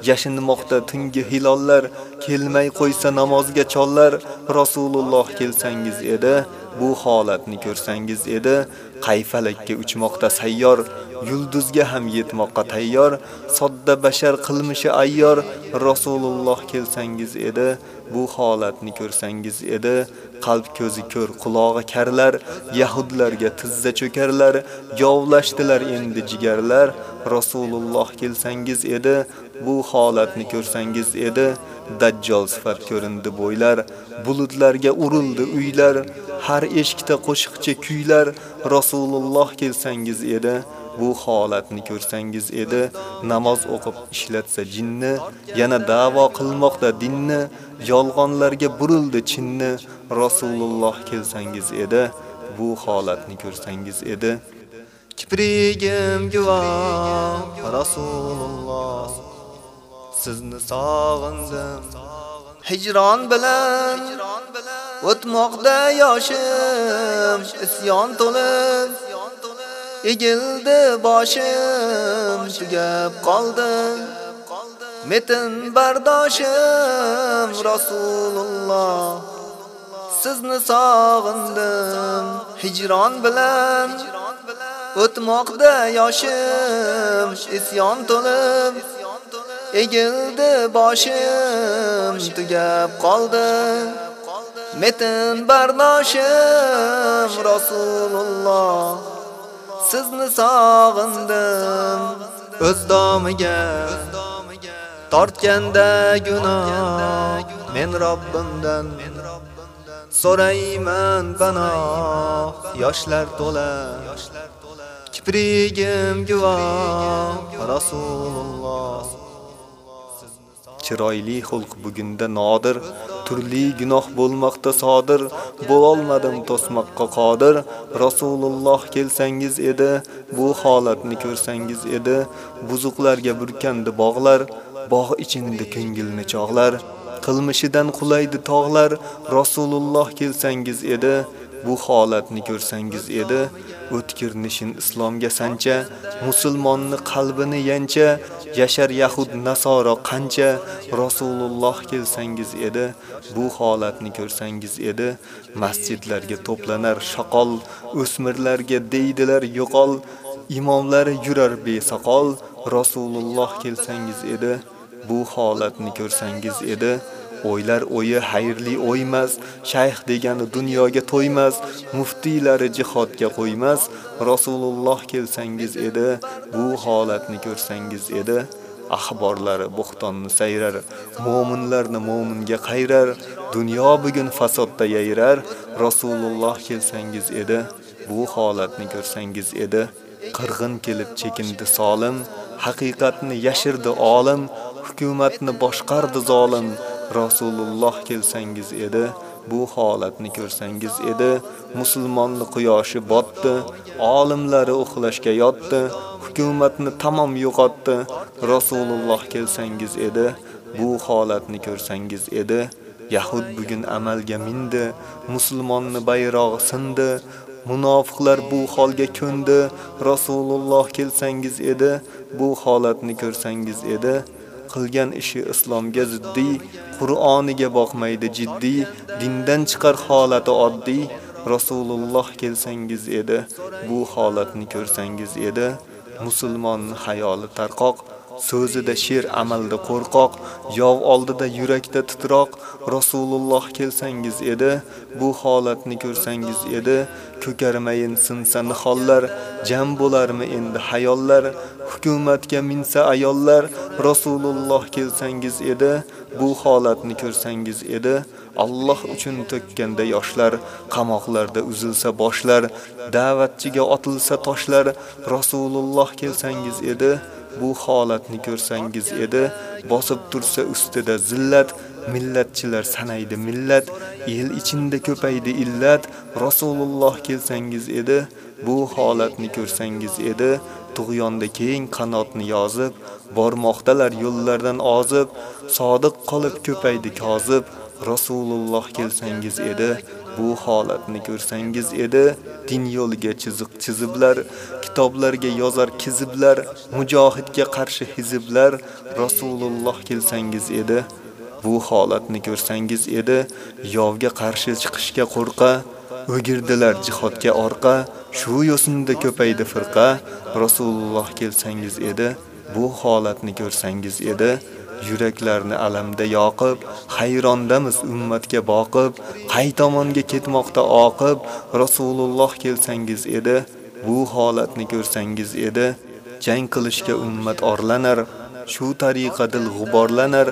yashinmoqda tungi hilollar, kelmay qo'ysa namozga chollar, Rasululloh kelsangiz edi, bu holatni ko'rsangiz edi, qayfalakka uchmoqda sayyor, yulduzga ham yetmoqqa tayyor, sodda bashar qilmishi ayyor, Rasululloh kelsangiz edi, bu holatni ko'rsangiz edi, qalb ko'zi ko'r, qulog'i karlar, yahudlarga tizza cho'karlar, yovlashdilar endi jigarlar, Rasululloh kelsangiz edi, bu holatni ko'rsangiz edi, Dajjal sifat ko'rindi bo'ylar, bulutlarga urildi uylar, har eshikda qo'shiqcha kuylar, Rasululloh kelsangiz edi, bu holatni ko'rsangiz edi, namoz o'qib ishlatsa jinni, yana da'vo qilmoqda dinni, yolg'onlarga burildi chinni, Rasululloh kelsangiz edi, bu holatni ko'rsangiz edi. Kiprigim guvoh Rasululloh sizni sog'indim. Hijron bilan o'tmoqda yoshim isyon to'lib egildi boshim tugab qoldi. Metin bardoshim Rasululloh. Sizni sog'indim hijron bilan o'tmoqda yoshim isyon to'lib egildi boshim tugab qoldi. Metin bardoshim Rasululloh sizni sog'indim. O'z domiga tortganda gunoh. Men Robbimdan so'rayman bano. Yoshlar to'la kiprigim guvoh. Rasululloh. Chiroyli xulq bugunda nodir. Turli gunoh bo'lmoqda sodir. Bo'lolmadim to'smoqqa qodir. Rasululloh kelsangiz edi bu holatni ko'rsangiz edi. Buzuqlarga burkandi bog'lar bog' ichida ko'ngilni chog'lar. Qilmishidan qulaydi tog'lar. Rasululloh kelsangiz edi bu holatni ko'rsangiz edi o'tkir nishin islomga sancha musulmonni qalbini yancha yashar yahud nasoro qancha rasululloh kelsangiz edi bu holatni ko'rsangiz edi masjidlarga to'planar shaqol o'smirlarga deydilar yo'qol imomlari yurar besoqol rasululloh kelsangiz edi bu holatni ko'rsangiz edi O'ylar o'yi xayrli o'ymas, shayx degani dunyoga to'ymas, muftiylari jihodga qo'ymas. Rasululloh kelsangiz edi, bu holatni ko'rsangiz edi, axborlari bo'xtonni sayrar, mu'minlarni mu'minga qayrar, dunyo bugun fasodda yayrar. Rasululloh kelsangiz edi, bu holatni ko'rsangiz edi, qirg'in kelib chekindi solim, haqiqatni yashirdi olim, hukumatni boshqardi zolim. Rasululloh kelsangiz edi, bu holatni ko'rsangiz edi, musulmonni quyoshi botdi, olimlari uxlashga yotdi, hukumatni tamom yo'qotdi. Rasululloh kelsangiz edi, bu holatni ko'rsangiz edi, Yahud bugun amalga mindi, musulmonni bayrog'i sindi, munofiqlar bu holga ko'ndi. Rasululloh kelsangiz edi, bu holatni ko'rsangiz edi, qilgan ishi islomga ziddiy, Qur'oniga boqmaydi jiddiy, dindan chiqar holati oddiy. Rasululloh kelsangiz edi, bu holatni ko'rsangiz edi, musulmon xayoli tarqoq, so'zida sher, amalda qo'rqoq, yov oldida yurakda titroq. Rasululloh kelsangiz edi, bu holatni ko'rsangiz edi, ko'karmayin sinsa nihollar, jam bo'larmi endi hayollar, hukumatga minsa ayollar. Rasululloh kelsangiz edi, bu holatni ko'rsangiz edi, Alloh uchun to'kkanda yoshlar, qamoqlarda uzilsa boshlar, da'vatchiga otilsa toshlar, Rasululloh kelsangiz edi, bu holatni ko'rsangiz edi, bosib tursa ustida zillat, millatchilar sanaydi millat, yil ichinda ko'paydi illat, Rasululloh kelsangiz edi, bu holatni ko'rsangiz edi, tug'yonda keng qanotni yozib, bormoqdalar yo'llardan ozib, sodiq qolib ko'paydi kozib. Rasululloh kelsangiz edi, bu holatni ko'rsangiz edi, din yo'liga chiziq chiziblar, kitoblarga yozar kiziblar, mujohidga qarshi hiziblar. Rasululloh kelsangiz edi, bu holatni ko'rsangiz edi, yovga qarshi chiqishga qo'rqa, o'girdilar jihodga orqa, shu yo'sinda ko'paydi firqa. Rasululloh kelsangiz edi, bu holatni ko'rsangiz edi. yuraklarni alamda yoqib, hayrondamiz ummatga boqib, qay tomonga ketmoqda oqib, Rasululloh kelsangiz edi, bu holatni ko'rsangiz edi, jang qilishga ummat orlanar, shu tariqa dil g'uborlanar,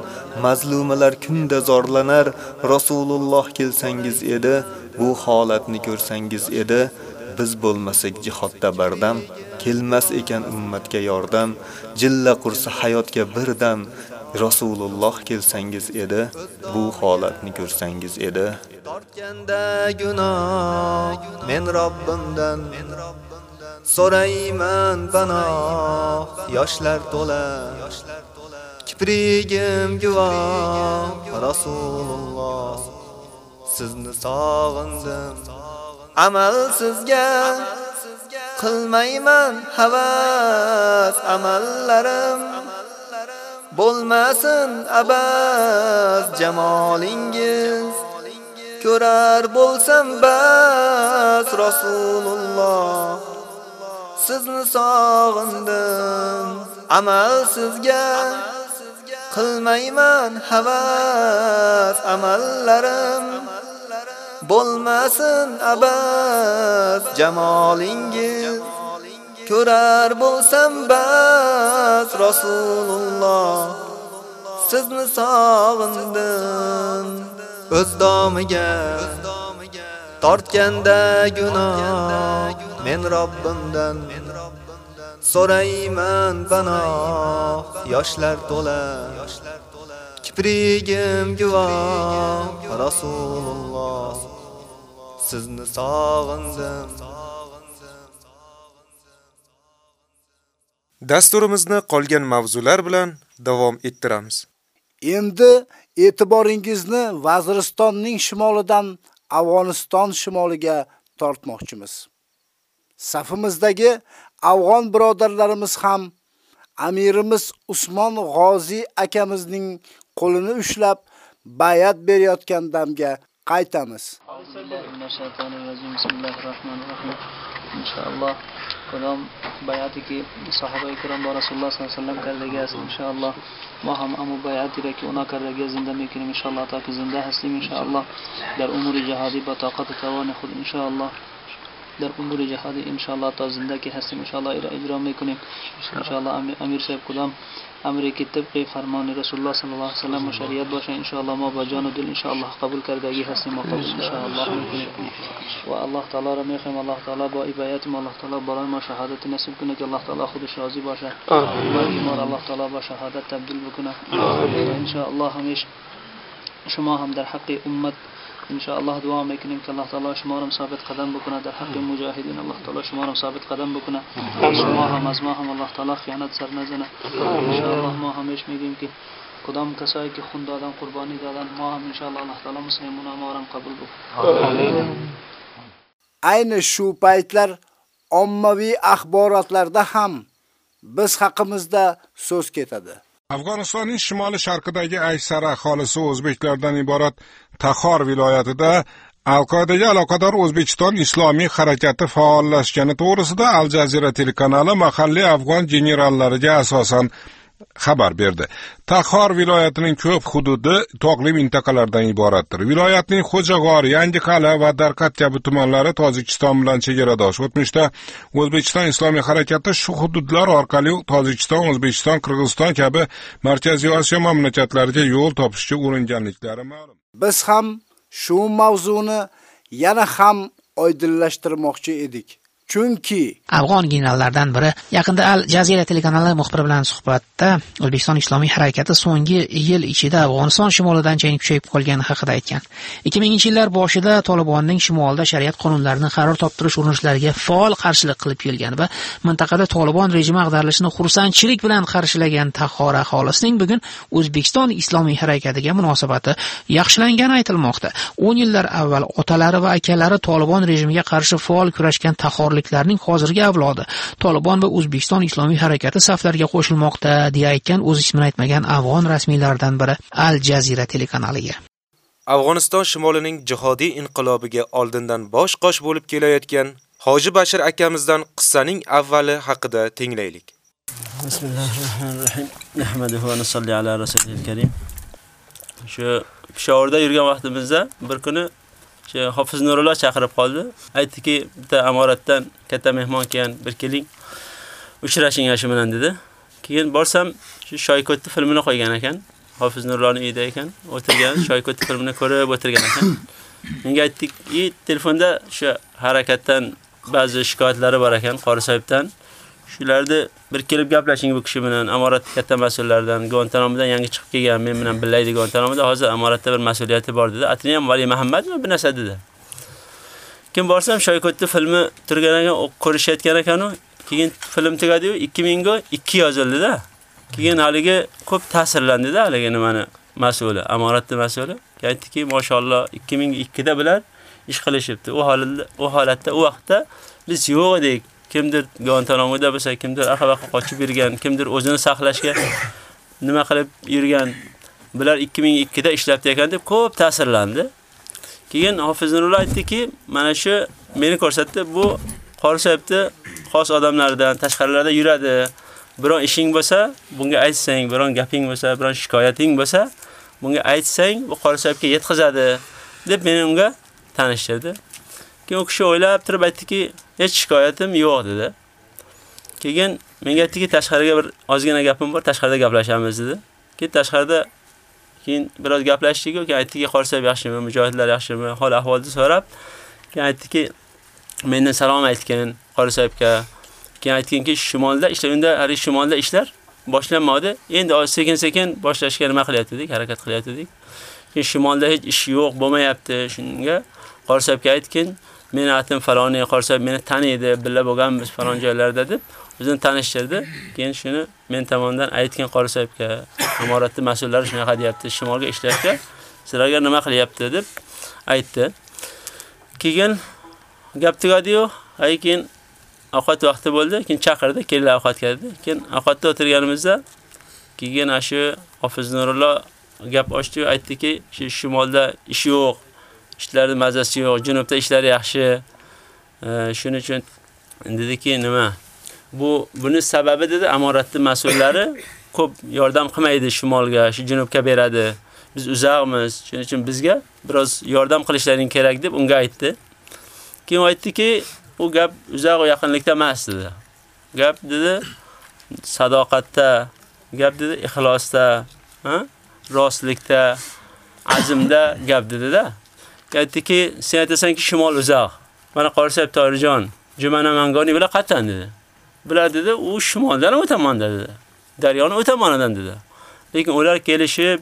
mazlumalar kunda zorlanar, Rasululloh kelsangiz edi, bu holatni ko'rsangiz edi, biz bo'lmasak jihodda bardam, kelmas ekan ummatga yordam, jilla qursa hayotga birdam, Rasululloh kelsangiz edi, bu holatni ko'rsangiz edi. Tortganda gunoh men Robbimdan so'rayman panoh yoshlar to'la. Kiprigim guvoh Rasululloh. Sizni sog'indim. Amal sizga qilmayman havas. Amallarim bo'lmasin abaz jamolingiz ko'rar bo'lsam bas. Rasululloh. Sizni sog'indim. Amal sizga qilmayman havas. Amallarim bo'lmasin abad. Jamolingiz ko'rar bo'lsam bas. Rasululloh sizni sog'indim. O'z domiga tortganda gunoh men Robbimdan so'rayman panoh yoshlar to'la kiprigim guvoh Rasululloh sizni sog'indim Dasturimizni qolgan mavzular bilan davom ettiramiz. Endi e'tiboringizni Vaziristonning shimolidan Afg'oniston shimoliga tortmoqchimiz. Safimizdagi afg'on birodarlarimiz ham amirimiz Usmon G'ozi akamizning qo'lini ushlab bayat berayotgan damga qaytamiz. Bismillahirrohmanirrohim. Inshaalloh کدام بیعتی که صحابه کرام با رسول الله صلی الله علیه و سلم کردگی است ان ما هم امو بیعتی را که اونا کردگی زنده میکنیم ان شاء الله تا که زنده هستیم ان در امور جهادی با طاقت و توان خود ان در امور جهادی ان تا زنده که هستیم ان شاء الله را اجرا میکنیم ان شاء الله امیر صاحب کدام امری که طبق فرمان رسول الله صلی الله علیه و سلم و شریعت باشه ان الله ما با جان و دل إن الله قبول کردگی هستیم و قبول إن الله. میکنیم و الله تعالی را میخوایم الله تعالی با عبادت ما. الله تعالی برای ما شهادت نصیب کنه که الله تعالی خودش راضی باشه. و ایمان الله تعالی با شهادت تبدیل بکنه. ان الله همیشه شما هم در حق امت inshaalloh दुआ में alloh taolo shumorim sobit qadam साबित कदम mujohidin alloh taolo shumorim sobit qadam शुमारम shumoham azmoham alloh taolo xiyonat sarnazini inshaalloh अल्लाह ताला खयानत सर न जना इंशाअल्लाह मां हमेश में करें कि кудом касае ки хун додан қурбонӣ мо ҳам аллоҳ қабул ayni shu paytlar ommaviy axborotlarda ham biz haqimizda so'z ketadi. Afg'onistonning shimoli sharqidagi aksar aholisi o'zbeklardan iborat taxor viloyatida al qoidaga aloqador o'zbekiston islomiy harakati faollashgani to'g'risida al jazira telekanali mahalliy afg'on generallariga asosan xabar berdi. Taxor viloyatining ko'p hududi tog'li mintaqalardan iboratdir. Viloyatning xo'jag'or yangiqal'a va darqat kabi tumanlari tojikiston bilan chegaradosh o'tmishda. O'zbekiston islomiy harakati shu hududlar orqali tojikiston o'zbekiston qirg'iziston kabi markaziy osiyo mamlakatlariga yo'l topishga uringanliklari ma'lum. Biz ham shu mavzuni yana ham oydinlashtirmoqchi edik. Chunki afg'on generallaridan biri yaqinda al jazira telekanali muxbiri bilan suhbatda o'zbekiston islomiy harakati so'nggi yil ichida afg'oniston shimolidan chayin kuchayib qolgani haqida aytgan. ikki minginchi yillar boshida tolibonning shimolda shariat qonunlarini qaror toptirish urinishlariga faol qarshilik qilib kelgan va mintaqada tolibon rejimi ag'darilishini xursandchilik bilan qarshilagan taxor aholisining bugun o'zbekiston islomiy harakatiga munosabati yaxshilangani aytilmoqda. o'n yillar avval otalari va akalari tolibon rejimiga qarshi faol kurashgan taxorlik qirolliklarning hozirgi avlodi tolibon va o'zbekiston islomiy harakati saflariga qo'shilmoqda deya aytgan o'z ismini aytmagan afg'on rasmiylaridan biri al jazira telekanaliga Afg'oniston shimolining jihodiy inqilobiga oldindan bosh qosh bo'lib kelayotgan Hoji Bashir akamizdan qissaning avvali haqida tinglaylik. Bismillahirrohmanirrohim. Nahmaduhu va ala rasulil karim. Shu Peshorda yurgan vaqtimizda bir kuni Hofiz Nurulloh chaqirib qoldi. Aytdiki, bitta amoratdan katta mehmon kelgan, bir keling. Uchrashing yashi bilan dedi. Keyin borsam, shu Shoykotni filmini qo'ygan ekan. Hofiz Nurullohning uyida ekan, o'tirgan, Shoykot filmini ko'rib o'tirgan ekan. Menga aytdik, "I telefonda shu harakatdan ba'zi shikoyatlari bor ekan qori sohibdan. Shularni bir kelib gaplashing bu kishi bilan, amorat katta mas'ullardan, Guantanamodan yangi chiqib kelgan, men bilan billaydi Guantanamoda hozir amoratda bir mas'uliyati bor" dedi. Atini ham Vali Muhammadmi bir narsa dedi. Kim borsam Shoykotni filmi turgan ekan, ko'rishayotgan ekan u. Keyin film tugadi-yu, 2000 ga 2 yozildi-da. Keyin haligi ko'p ta'sirlandi-da haligi nimani mas'uli, amoratni mas'uli. Aytdiki, mashalloh 2002 da bilan ish qilishibdi. U holatda, u holatda, u vaqtda biz yo'q edik. Kimdir Guantanamoda bo'lsa, kimdir Aqabaqa qochib yurgan, kimdir o'zini saqlashga nima qilib yurgan. Bular 2002 da ishlabdi ekan deb ko'p ta'sirlandi. Keyin Hofiz Nurulloh aytdiki, mana shu meni ko'rsatdi, bu Qorisayibni xos odamlardan tashqarilarda yuradi. Biron ishing bo'lsa, bunga aytsang, biron gaping bo'lsa, biron shikoyating bo'lsa, bunga aytsang, bu qorishibga yetkazadi deb meni unga tanishtirdi. Keyin u kishi o'ylab turib aytdiki, hech shikoyatim yo'q dedi. Keyin menga aytdiki, tashqariga bir ozgina gapim bor, tashqarida gaplashamiz dedi. Keyin tashqarida keyin biroz gaplashdik, u aytdiki, qori yaxshimi, mujohidlar yaxshimi, hol ahvolni so'rab, keyin aytdiki, mendan salom aytgan qori. Keyin aytdiki, shimolda ishlar, unda hali shimolda ishlar boshlanmadi. Endi sekin-sekin boshlashga nima qilyapti dedik, harakat qilyapti dedik. Keyin shimolda hech ish yo'q, bo'lmayapti. Shunga qori sohibga aytgan, meni atim faloniga qori meni taniydi, billa bo'lganmiz falon joylarda deb o'zini tanishtirdi. Keyin shuni men tomonidan aytgan qori amoratning mas'ullari shunaqa deyapti, shimolga ishlayapti. sizlarga nima qilyapti deb aytdi. Keyin gap tugadi-yu, ay keyin ovqat vaqti bo'ldi, keyin chaqirdi, kelinglar ovqatga dedi. Keyin ovqatda o'tirganimizda keyin shu Hofiz Nurulloh gap ochdi, aytdiki, shimolda ish yo'q, ishlarning mazasi yo'q, junubda ishlar yaxshi. Shuning uchun dediki, nima? Bu buni sababi dedi, amoratning mas'ullari ko'p yordam qilmaydi shimolga, shu junubga beradi. Biz uzoqmiz, shuning uchun bizga biroz yordam qilishlaring kerak deb unga aytdi. Keyin aytdiki, u gap uzoq yaqinlikda emas dedi. Gap dedi sadoqatda, gap dedi ixlosda, ha? Rostlikda, azmda gap dedi-da. Aytdiki, sen aytasanki shimol uzoq. Mana Qorisab Toyirjon, Jumana Mangoni bilan qatdan dedi. Bular dedi, u shimoldan o'taman dedi. Daryoni o'tamonidan dedi. Lekin ular kelishib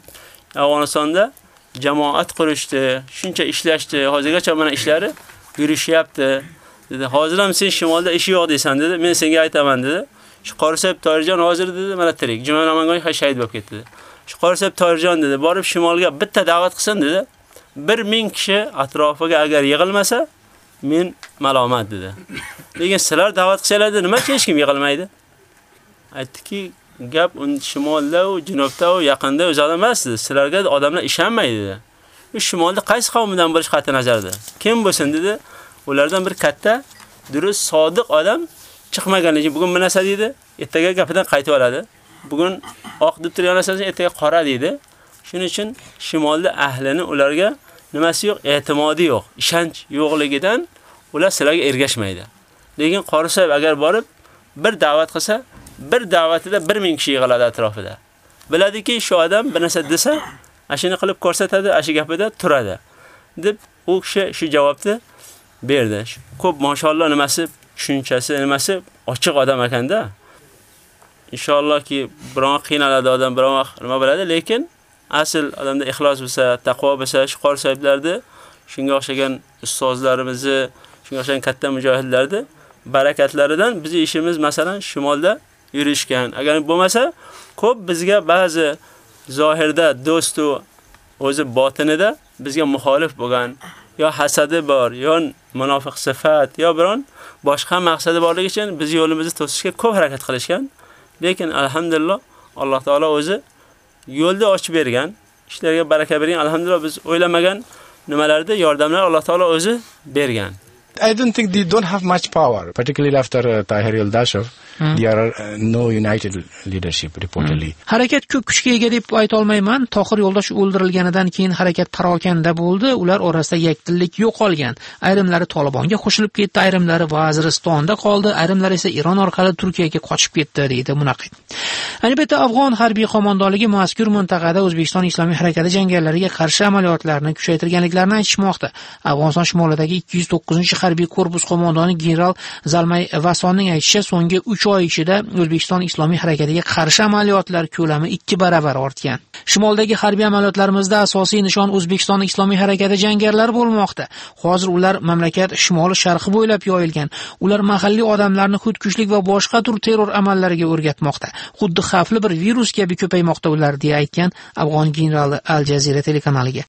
Afg'onistonda jamoat qurishdi, shuncha ishlashdi. Hozirgacha mana ishlari yurishyapti. dedi. Hozir ham sen shimolda ishi yo'q deysan dedi. Men senga aytaman dedi. Shu Qorisab Toyirjon hozir dedi, mana tirik. Jumana Mangoni shahid bo'lib ketdi. Shu Qorisab Toyirjon dedi, borib shimolga bitta da'vat qilsin dedi. 1000 kishi atrofiga agar yig'ilmasa, men malomat dedi. Lekin sizlar da'vat qilsanglar, nima hech kim yig'ilmaydi? Aytdiki, gap un shimolda u junubda u yaqinda o'zada emas dedi. Sizlarga odamlar ishonmaydi dedi. U shimolda qaysi qavmdan bo'lish qat'i nazarda. Kim bo'lsin dedi. Ulardan bir katta, durust, sodiq odam chiqmaganligi bugun bu narsa deydi, ertaga gapidan qaytib oladi. Bugun oq deb turgan narsasini ertaga qora deydi. Shuning uchun shimolda ahlini ularga nimasi yo'q, e'timodi yo'q, ishonch yo'qligidan ular sizlarga ergashmaydi. Lekin qori sohib agar borib bir da'vat qilsa, bir da'vatida 1000 kishi yig'iladi atrofida. Biladiki, shu odam bir narsa desa, ashini qilib ko'rsatadi, ashi gapida turadi. deb u kishi shu javobni berdi. Ko'p mashalloh nimasi, tushunchasi nimasi ochiq odam ekanda. Inshaallohki biroq qiynaladi odam, biroq nima bo'ladi, lekin asl odamda ixlos bo'lsa, taqvo bo'lsa, shu qor sohiblarni, shunga o'xshagan ustozlarimizni, shunga o'xshagan katta mujohidlarni barakatlaridan bizning ishimiz masalan shimolda yurishgan. Agar bo'lmasa, ko'p bizga ba'zi zohirda do'stu o'zi botinida bizga muxolif bo'lgan yo hasadi bor, yo munofiq sifat, yo biron boshqa maqsadi borligi uchun biz yo'limizni to'sishga ko'p harakat qilishgan. Lekin alhamdulillah Alloh taolo o'zi yo'lni ochib bergan. ishlarga baraka bergan. Alhamdulillah biz o'ylamagan nimalarda yordamlar Alloh taolo o'zi bergan. I don't think they don't have much power, particularly after uh, Tahir Yo'ldashov. Hmm. There are uh, no united leadership reportedly. harakat ko'p kuchga ega deb ayta olmayman. Tohir yo'ldosh o'ldirilganidan keyin harakat parokanda bo'ldi. Ular orasida yakdillik yo'qolgan. Ayrimlari tolibonga qo'shilib ketdi. Ayrimlari vaziristonda qoldi. Ayrimlari esa eron orqali turkiyaga qochib ketdi deydi munaqid ayni paytda afg'on harbiy qo'mondonligi mazkur mintaqada o'zbekiston islomiy harakati jangarilariga qarshi amaliyotlarni kuchaytirganliklarini aytishmoqda. Afg'oniston shimolidagi 209 harbiy korpus qo'mondoni general zalmay vasonning aytishicha so'nggi uch oy ichida o'zbekiston islomiy harakatiga qarshi amaliyotlar ko'lami ikki baravar ortgan. Shimoldagi harbiy amaliyotlarimizda asosiy nishon o'zbekiston islomiy harakati jangarlari bo'lmoqda. Hozir ular mamlakat shimoli sharqi bo'ylab yoyilgan. Ular mahalliy odamlarni xudkushlik va boshqa tur terror amallariga o'rgatmoqda. Xuddi xavfli bir virus kabi ko'paymoqda ular deya aytgan afg'on generali al jazira telekanaliga.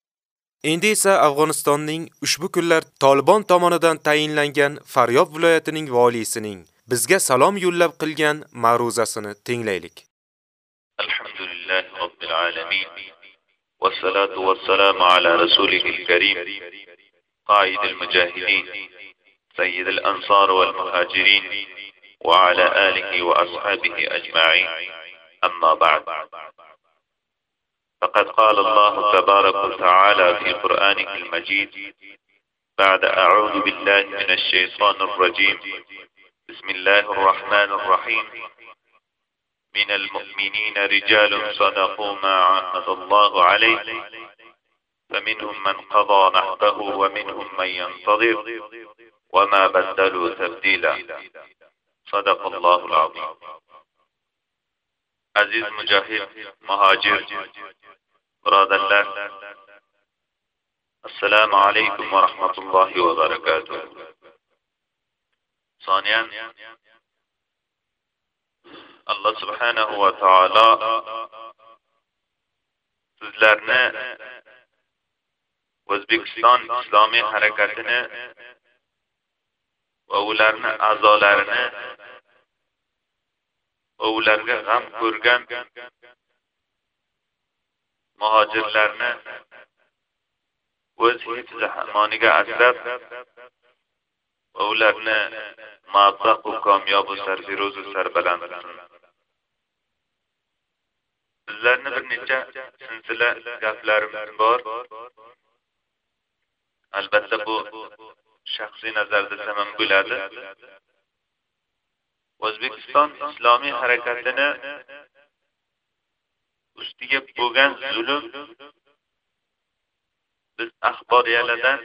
Endi esa Afg'onistonning ushbu kunlar Taliban tomonidan tayinlangan Faryob viloyatining valisining bizga salom yo'llab qilgan ma'ruzasini tinglaylik. Alhamdulillahi robbil alamin. Wassalatu wassalamu ala rasulihil karim. Qaidil mujahidin, sayyidil ansor wal muhajirin فقد قال الله تبارك وتعالى في قرآنه المجيد بعد أعوذ بالله من الشيطان الرجيم. بسم الله الرحمن الرحيم. من المؤمنين رجال صدقوا ما عاهد الله عليه فمنهم من قضى نحبه ومنهم من ينتظر وما بدلوا تبديلا. صدق الله العظيم. عزيز مجاهد مهاجر برادرlar السلام عليكم ورحمة الله وبركاته ثانيا alloh subhanahu va taolo sizlarni o'zbekiston islomiy harakatini va ularni a'zolarini va ularga g'am ko'rgan muhojirlarni o'z hifzi hamoniga asrab va ularni muvaffaqu va sarfiruzu sarbaland qilsin sizlarni bir necha sinsila gaplarimiz bor. Albatta bu shaxsiy nazar desam ham bo'ladi. O'zbekiston islomiy harakatini ustiga bo'lgan zulm biz axboriyalardan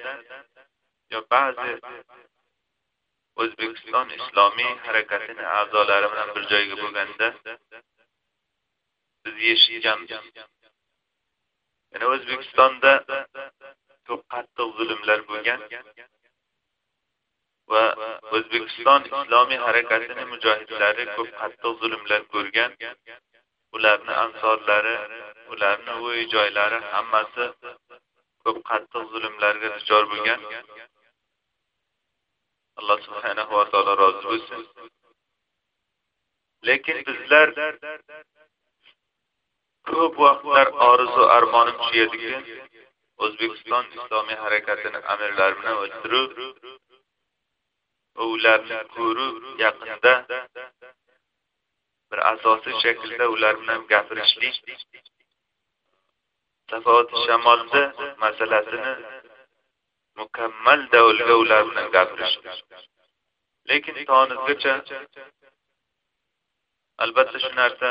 yo ba'zi o'zbekiston islomiy harakatini a'zolari bilan bir joyga bo'lganda biz eshitganmiz yana o'zbekistonda ko'p qattiq zulmlar bo'lgan va o'zbekiston islomiy harakatini mujohidlari ko'p qattiq zulmlar ko'rgan ularni ansorlari ularni uy joylari hammasi ko'p qattiq zulmlarga duchor bo'lgan. Alloh subhanahu va taolo rozi bo'lsin. Lekin bizlar ko'p vaqtlar orzu armonim shu ediki o'zbekiston islomiy harakatini amirlari bilan o'tirib va ularni ko'rib yaqinda bir asosiy shaklda ular bilan gapirishlik safoat shamolni masalasini mukammal davrga ular bilan gapirishlik. Lekin tonizgacha albatta shu narsa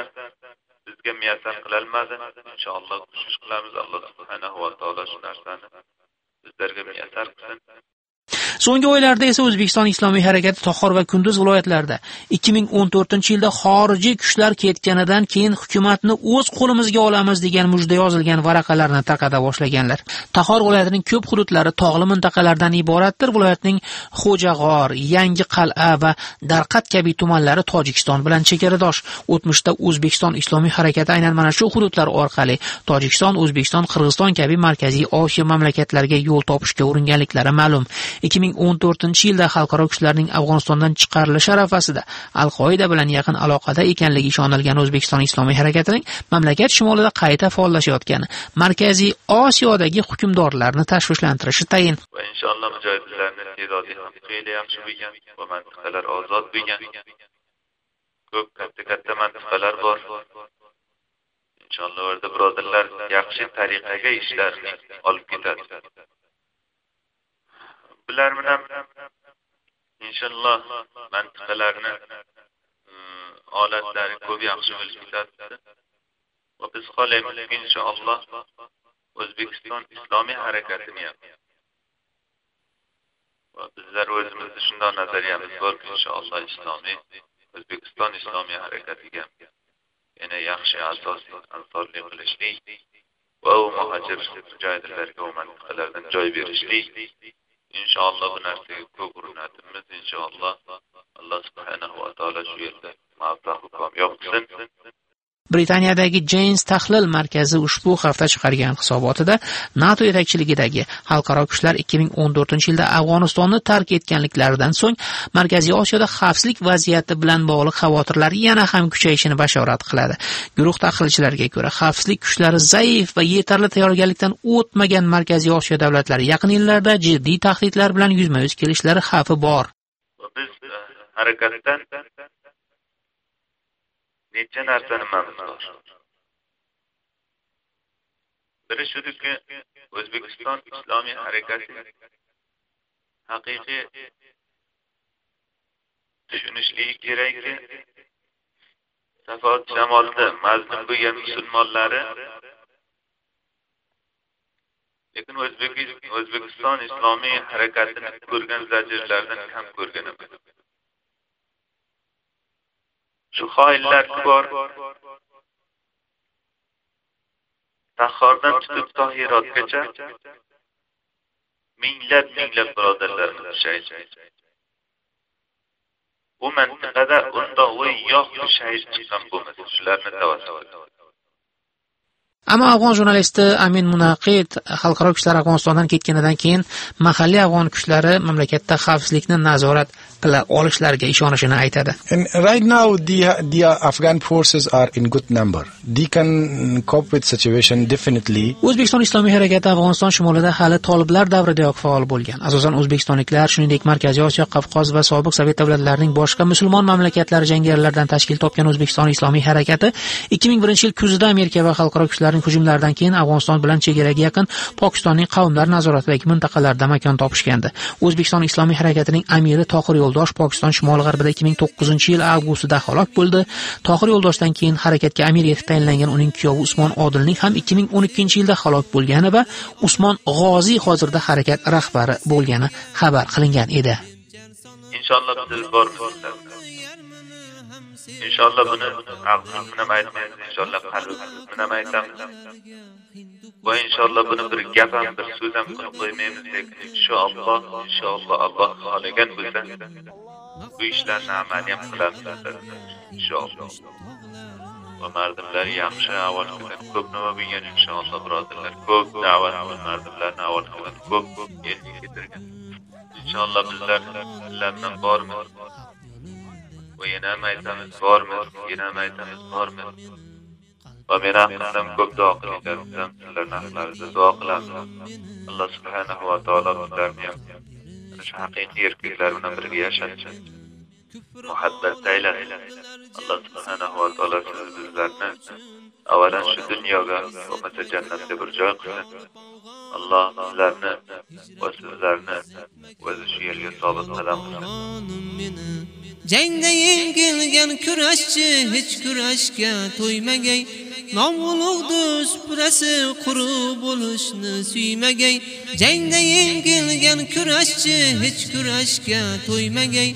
bizga muyassar qilolmadi inshaalloh ko'shish qilamiz. Alloh subhanahu va taolo shu narsani bizlarga muyassar qilsin. So'nggi oylarda esa o'zbekiston islomiy harakati tohor va kunduz viloyatlarida 2014 yilda xorijiy kuchlar ketganidan keyin hukumatni o'z qo'limizga olamiz degan mujda yozilgan varaqalarni taqada boshlaganlar. Tohor viloyatining ko'p hududlari tog'li mintaqalardan iboratdir. Viloyatning xo'jag'or yangi qal'a va darqat kabi tumanlari tojikiston bilan chegaradosh. O'tmishda o'zbekiston islomiy harakati aynan mana shu hududlar orqali tojikiston o'zbekiston qirg'iziston kabi markaziy osiyo mamlakatlariga yo'l topishga uringanliklari ma'lum. 2014-yilda xalqaro kuchlarning Afg'onistondan chiqarilishi arafasida Al-Qoida bilan yaqin aloqada ekanligi ishonilgan O'zbekiston Islomiy harakatining mamlakat shimolida qayta faollashayotgani Markaziy Osiyodagi hukmdorlarni tashvishlantirishi tayin. Va inshaalloh mujohidlarning iste'dodi ham xeyli yaxshi bo'lgan va mintaqalar ozod bo'lgan. Ko'p katta-katta mintaqalar bor. Inshaalloh orada birodarlar yaxshi tariqaga ishlarni olib ketadi. Bular bilan inshaalloh mantiqalarni e, holatlari ko'p yaxshi bo'lib ketadi. Va biz xohlaymizki inshaalloh O'zbekiston islomiy harakatini ham va bizlar o'zimizni shundoq nazariyamiz bor inshaalloh islomiy O'zbekiston islomiy harakatiga yana yaxshi asosiy ansorlik qilishlik va u muhojir mujohidlarga u mantiqalardan joy berishlik inshaalloh bu narsaga ko'p urinatimiz inshaalloh alloh subhanahu va taolo shu yerda muvaffaq va komyob qilsin Britaniyadagi Janes tahlil markazi ushbu hafta chiqargan hisobotida NATO yetakchiligidagi xalqaro kuchlar 2014-yilda Afg'onistonni tark etganliklaridan so'ng Markaziy Osiyoda xavfsizlik vaziyati bilan bog'liq xavotirlar yana ham kuchayishini bashorat qiladi. Guruh tahlilchilariga ko'ra, xavfsizlik kuchlari zaif va yetarli tayyorgarlikdan o'tmagan Markaziy Osiyo davlatlari yaqin yillarda jiddiy tahdidlar bilan yuzma-yuz kelishlari xavfi bor. Biz uh, harakatdan necha narsa nimamiz bor biri shudiki o'zbekiston islomiy harakati haqiqiy tushunishligi kerakki safot shamolida mazlum bo'lgan musulmonlari lekin o'zbekiston islomiy harakatini ko'rgan zajirlardan kam ko'rgan emas shu xoinlar bor. Sahordan tutib tohirotgacha minglab minglab birodarlarimiz shahid bu mantiqada undoq yo'q shahid chiqqan bo'lmasa shularni tavassuli Ammo afg'on jurnalisti Amin Munaqid xalqaro kuchlar Afg'onistondan ketganidan keyin mahalliy afg'on kuchlari mamlakatda xavfsizlikni nazorat qila olishlariga ishonishini aytadi. And right now the the Afghan forces are in good number. They can cope with situation definitely. O'zbekiston Islomiy harakati Afg'oniston shimolida hali toliblar davridayoq faol bo'lgan. Asosan o'zbekistonliklar, shuningdek Markaziy Osiyo, Qafqoz va sobiq Sovet davlatlarining boshqa musulmon mamlakatlari jangarilardan tashkil topgan O'zbekiston Islomiy harakati 2001-yil kuzida Amerika va xalqaro kuchlarning hujumlaridan keyin Afg'oniston bilan chegaraga yaqin Pokistonning qavmlar nazoratidagi mintaqalarda makon topishgandi. O'zbekiston Islomiy harakatining amiri Tohir Yo'ldosh Pokiston shimoli-g'arbida 2009-yil avgustida halok bo'ldi. Tohir Yo'ldoshdan keyin harakatga amir etib tayinlangan uning kuyovi Usmon Odilning ham 2012-yilda halok bo'lgani va Usmon G'oziy hozirda harakat rahbari bo'lgani xabar qilingan edi. Inshaalloh biz bor inshaalloh buni ah, aqlim ham aytmaymiz inshaalloh qalbim bilan aytamiz va inshaalloh buni bir gap ham bir so'z ham qilib qo'ymaymiz lekin inshaalloh inshaalloh alloh xohlagan bo'lsa bu ishlarni amaliyam qilamiz inshaalloh va mardimlar yaxshi avval qilgan ko'p nima bo'lgan inshaalloh birodarlar. Ko'p da'vat mardimlarni avval qilgan ko'p elga keltirgan inshaalloh bizlar sizlardan bormiz va yana aytamiz bormiz yenam aytamiz bormiz. Va meni haqimdan ko'p duo qilinglar bizdan sizlarni haqlaringizda duo qilamiz. Alloh subhanahu va taolo bizlarni ham shu haqiqiy erkaklar bilan birga yashatsin. Muhabbatda aylasin alloh subhanahu va taolo siz bizlarni shu dunyoga bo'lmasa jannatga bir joy qilsin. Alloh sizlarni va sizlarni o'zi shu yerga sobit qadam qilsin. Jangda yengilgan kurashchi hech kurashga to'ymagay. Nom ulug' purasi quru bo'lishni suymagay. Jangda yengilgan kurashchi hech kurashga to'ymagay.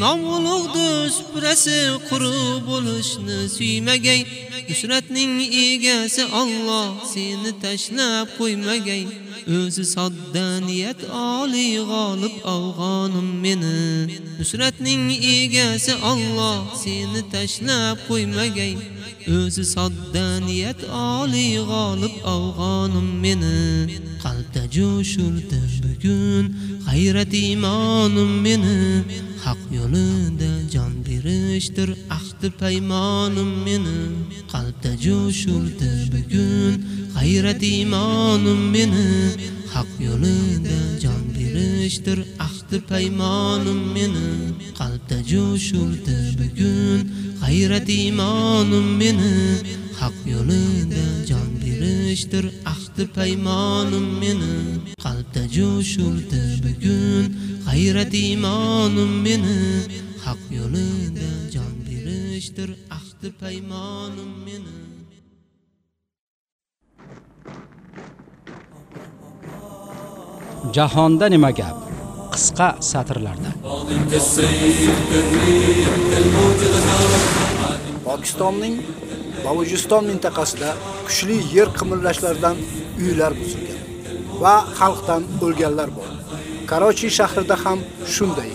Nom ulug'dir suprasi quru bo'lishni suymagay. Nusratning egasi Alloh seni tashlab qo'ymagay. O'zi sodda niyat oliy g'olib afg'onim meni. Nusratning egasi Alloh seni tashlab qo'ymagay. O'zi sodda niyat oliy g'olib afg'onim meni. Qalbda jo'shurdi bugun g'ayrat iymonim meni. Haq yo'lida jon berishdir. Ahdi paymonim meni qalbda jo'shurdi bugun. G'ayrat iymonim meni haq yo'lida jon berishdir. Ahdi paymonim meni qalbda jo'shurdi bugun. G'ayrat iymonim meni haq yo'lida jon berishdir ahdi paymonim meni qalbda jo'shurdi bugun g'ayrat iymonim meni haq yo'lida jon berishdir ahdi paymonim meni Jahonda nima gap? Qisqa satrlarda. Pokistonning Balujiston mintaqasida kuchli yer qimirlashlaridan uylar buzilgan va xalqdan o'lganlar bor. Karachi shahrida ham shunday.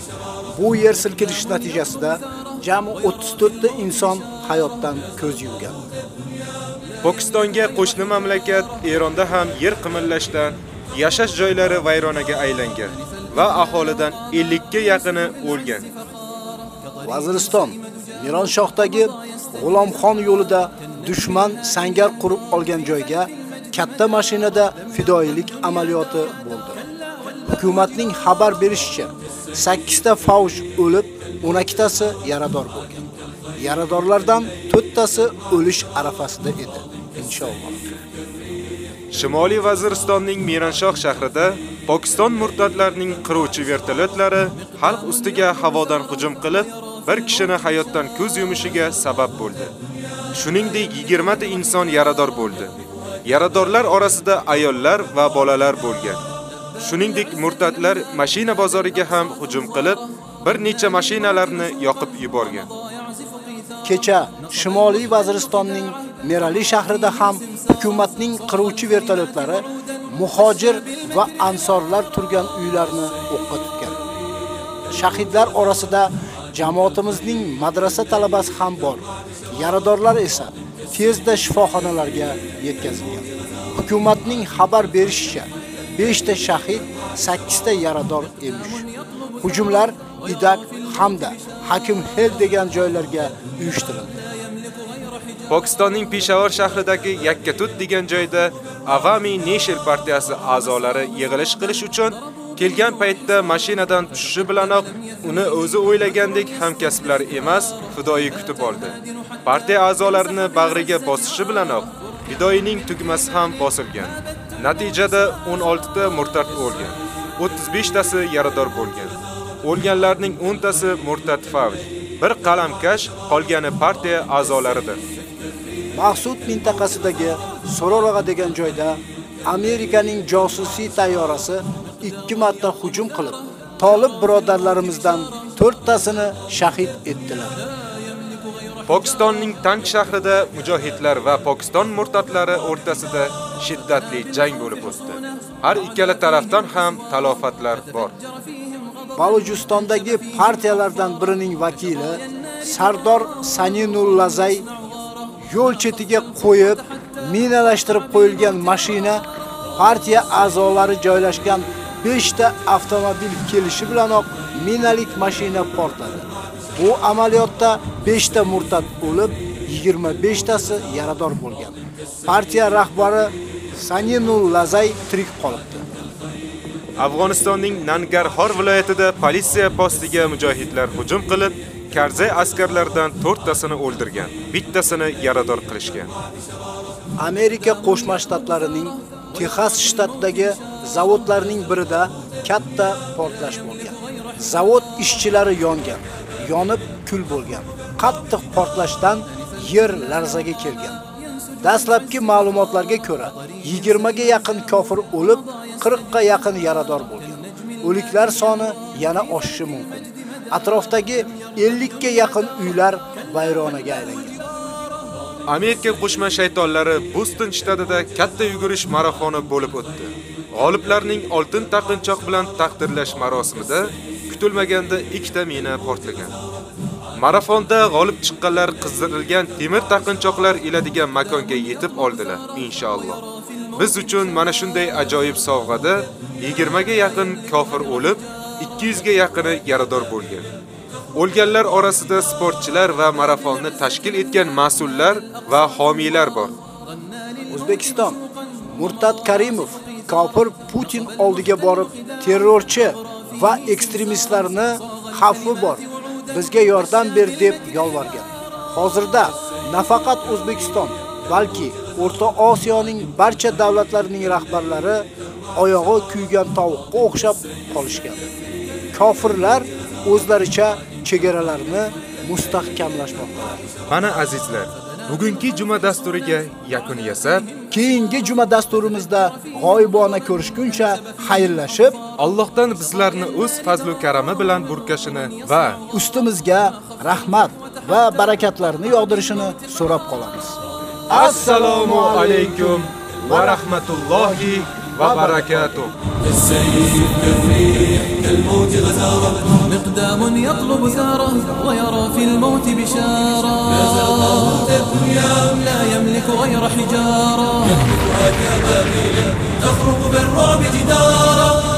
Bu yer silkinish natijasida jami 34 ta inson hayotdan ko'z yumgan. Pokistonga qo'shni mamlakat Eronda ham yer qimirlashdan yashash joylari vayronaga aylangan va aholidan 50 ga yaqini o'lgan. Vaziriston Mironshohdagi G'ulomxon yo'lida dushman sangar qurib olgan joyga katta mashinada fidoilik amaliyoti bo'ldi. Hukumatning xabar berishicha, 8 ta faush o'lib, 12 tasi yarador bo'lgan. Yaradorlardan 4 tasi o'lish arafasida edi. Inshaalloh. Shimoliy Vaziristonning Miranshoh shahrida Pokiston murtadlarining qiruvchi vertolyotlari xalq ustiga havodan hujum qilib, bir kishini hayotdan ko'z yumishiga sabab bo'ldi. Shuningdek, 20 ta inson yarador bo'ldi. Yaradorlar orasida ayollar va bolalar bo'lgan. Shuningdek, murtadlar mashina bozoriga ham hujum qilib, bir necha mashinalarni yoqib yuborgan. Kecha Shimoliy Vaziristonning Merali shahrida ham hukumatning qiruvchi vertolyotlari muhojir va ansorlar turgan uylarni o'qqa tutgan. Shahidlar orasida jamoatimizning madrasa talabasi ham bor. Yaradorlar esa tezda shifoxonalarga yetkazilgan. Hukumatning xabar berishicha 5 ta shahid, 8 ta yarador emish. Hujumlar Idak hamda Hakim Hel degan joylarga uyushtirildi. Pokistonning Peshawar shahridagi Yakkatut degan joyda Avami Nashir partiyasi a'zolari yig'ilish qilish uchun kelgan paytda mashinadan tushishi bilanoq uni o'zi o'ylagandek hamkasblar emas, fidoyi kutib oldi. Partiya a'zolarini bag'riga bosishi bilanoq fidoyining tugmasi ham bosilgan. Natijada 16 ta murtad o'lgan. 35 tasi yarador bo'lgan. O'lganlarning 10 tasi murtad favj. Bir qalamkash qolgani partiya a'zolaridir. Maqsud mintaqasidagi Sorolaga degan joyda Amerikaning josusiy tayyorasi 2 marta hujum qilib, Tolib birodarlarimizdan 4 tasini shahid etdilar. Pokistonning Tank shahrida mujohidlar va Pokiston murtadlari o'rtasida shiddatli jang bo'lib o'tdi. Har ikkala tarafdan ham talofatlar bor. Balujistondagi partiyalardan birining vakili Sardor Saninul Lazay yo'l chetiga qo'yib, minalashtirib qo'yilgan mashina partiya a'zolari joylashgan 5 ta avtomobil kelishi bilanoq minalik mashina portladi. Bu amaliyotda 5 ta murtad o'lib, 25 tasi yarador bo'lgan. Partiya rahbari Saninul Lazay tirik qolibdi. Afg'onistonning Nangarhor viloyatida politsiya postiga mujohidlar hujum qilib, Karzay askarlaridan 4 tasini o'ldirgan, bittasini yarador qilishgan. Amerika Qo'shma Shtatlarining Texas shtatidagi zavodlarning birida katta portlash bo'lgan. Zavod ishchilari yongan, yonib kul bo'lgan. Qattiq portlashdan yer larzaga kelgan. Dastlabki ma'lumotlarga ko'ra, 20 ga yaqin kofir o'lib, 40 ga yaqin yarador bo'lgan. O'liklar soni yana oshishi mumkin. atrofdagi 50 ga yaqin uylar vayronaga aylangan. Amerika qo'shma shaytonlari Boston shtatida katta yugurish marafoni bo'lib o'tdi. G'oliblarning oltin taqinchoq bilan taqdirlash marosimida kutilmaganda ikkita mina portlagan. Marafonda g'olib chiqqanlar qizdirilgan temir taqinchoqlar iladigan makonga yetib oldilar, inshaalloh. Biz uchun mana shunday ajoyib sovg'ada 20 ga yaqin kofir o'lib, 200 ga yaqini yarador bo'lgan. O'lganlar orasida sportchilar va marafonni tashkil etgan mas'ullar va homiylar bor. O'zbekiston Murtad Karimov kofir Putin oldiga borib terrorchi va ekstremistlarni xavfi bor. Bizga yordam ber deb yolvorgan. Hozirda nafaqat O'zbekiston, balki O'rta Osiyoning barcha davlatlarining rahbarlari oyog'i kuygan tovuqqa o'xshab qolishgan. Kofirlar o'zlaricha chegaralarini mustahkamlashmoqda. Mana azizlar, bugungi juma dasturiga yakun yasab, keyingi juma dasturimizda g'oyibona ko'rishguncha xayrlashib, Allohdan bizlarni o'z fazl va karami bilan burkashini va ustimizga rahmat va barakatlarni yog'dirishini so'rab qolamiz. Assalomu alaykum va rahmatullohi barakatuh. السيف كالريح كالموج غزارة مقدام يطلب ثاره ويرى في الموت بشارة لا يملك غير حجارة يخلقها كبابيل تخرق بالرعب جدارا.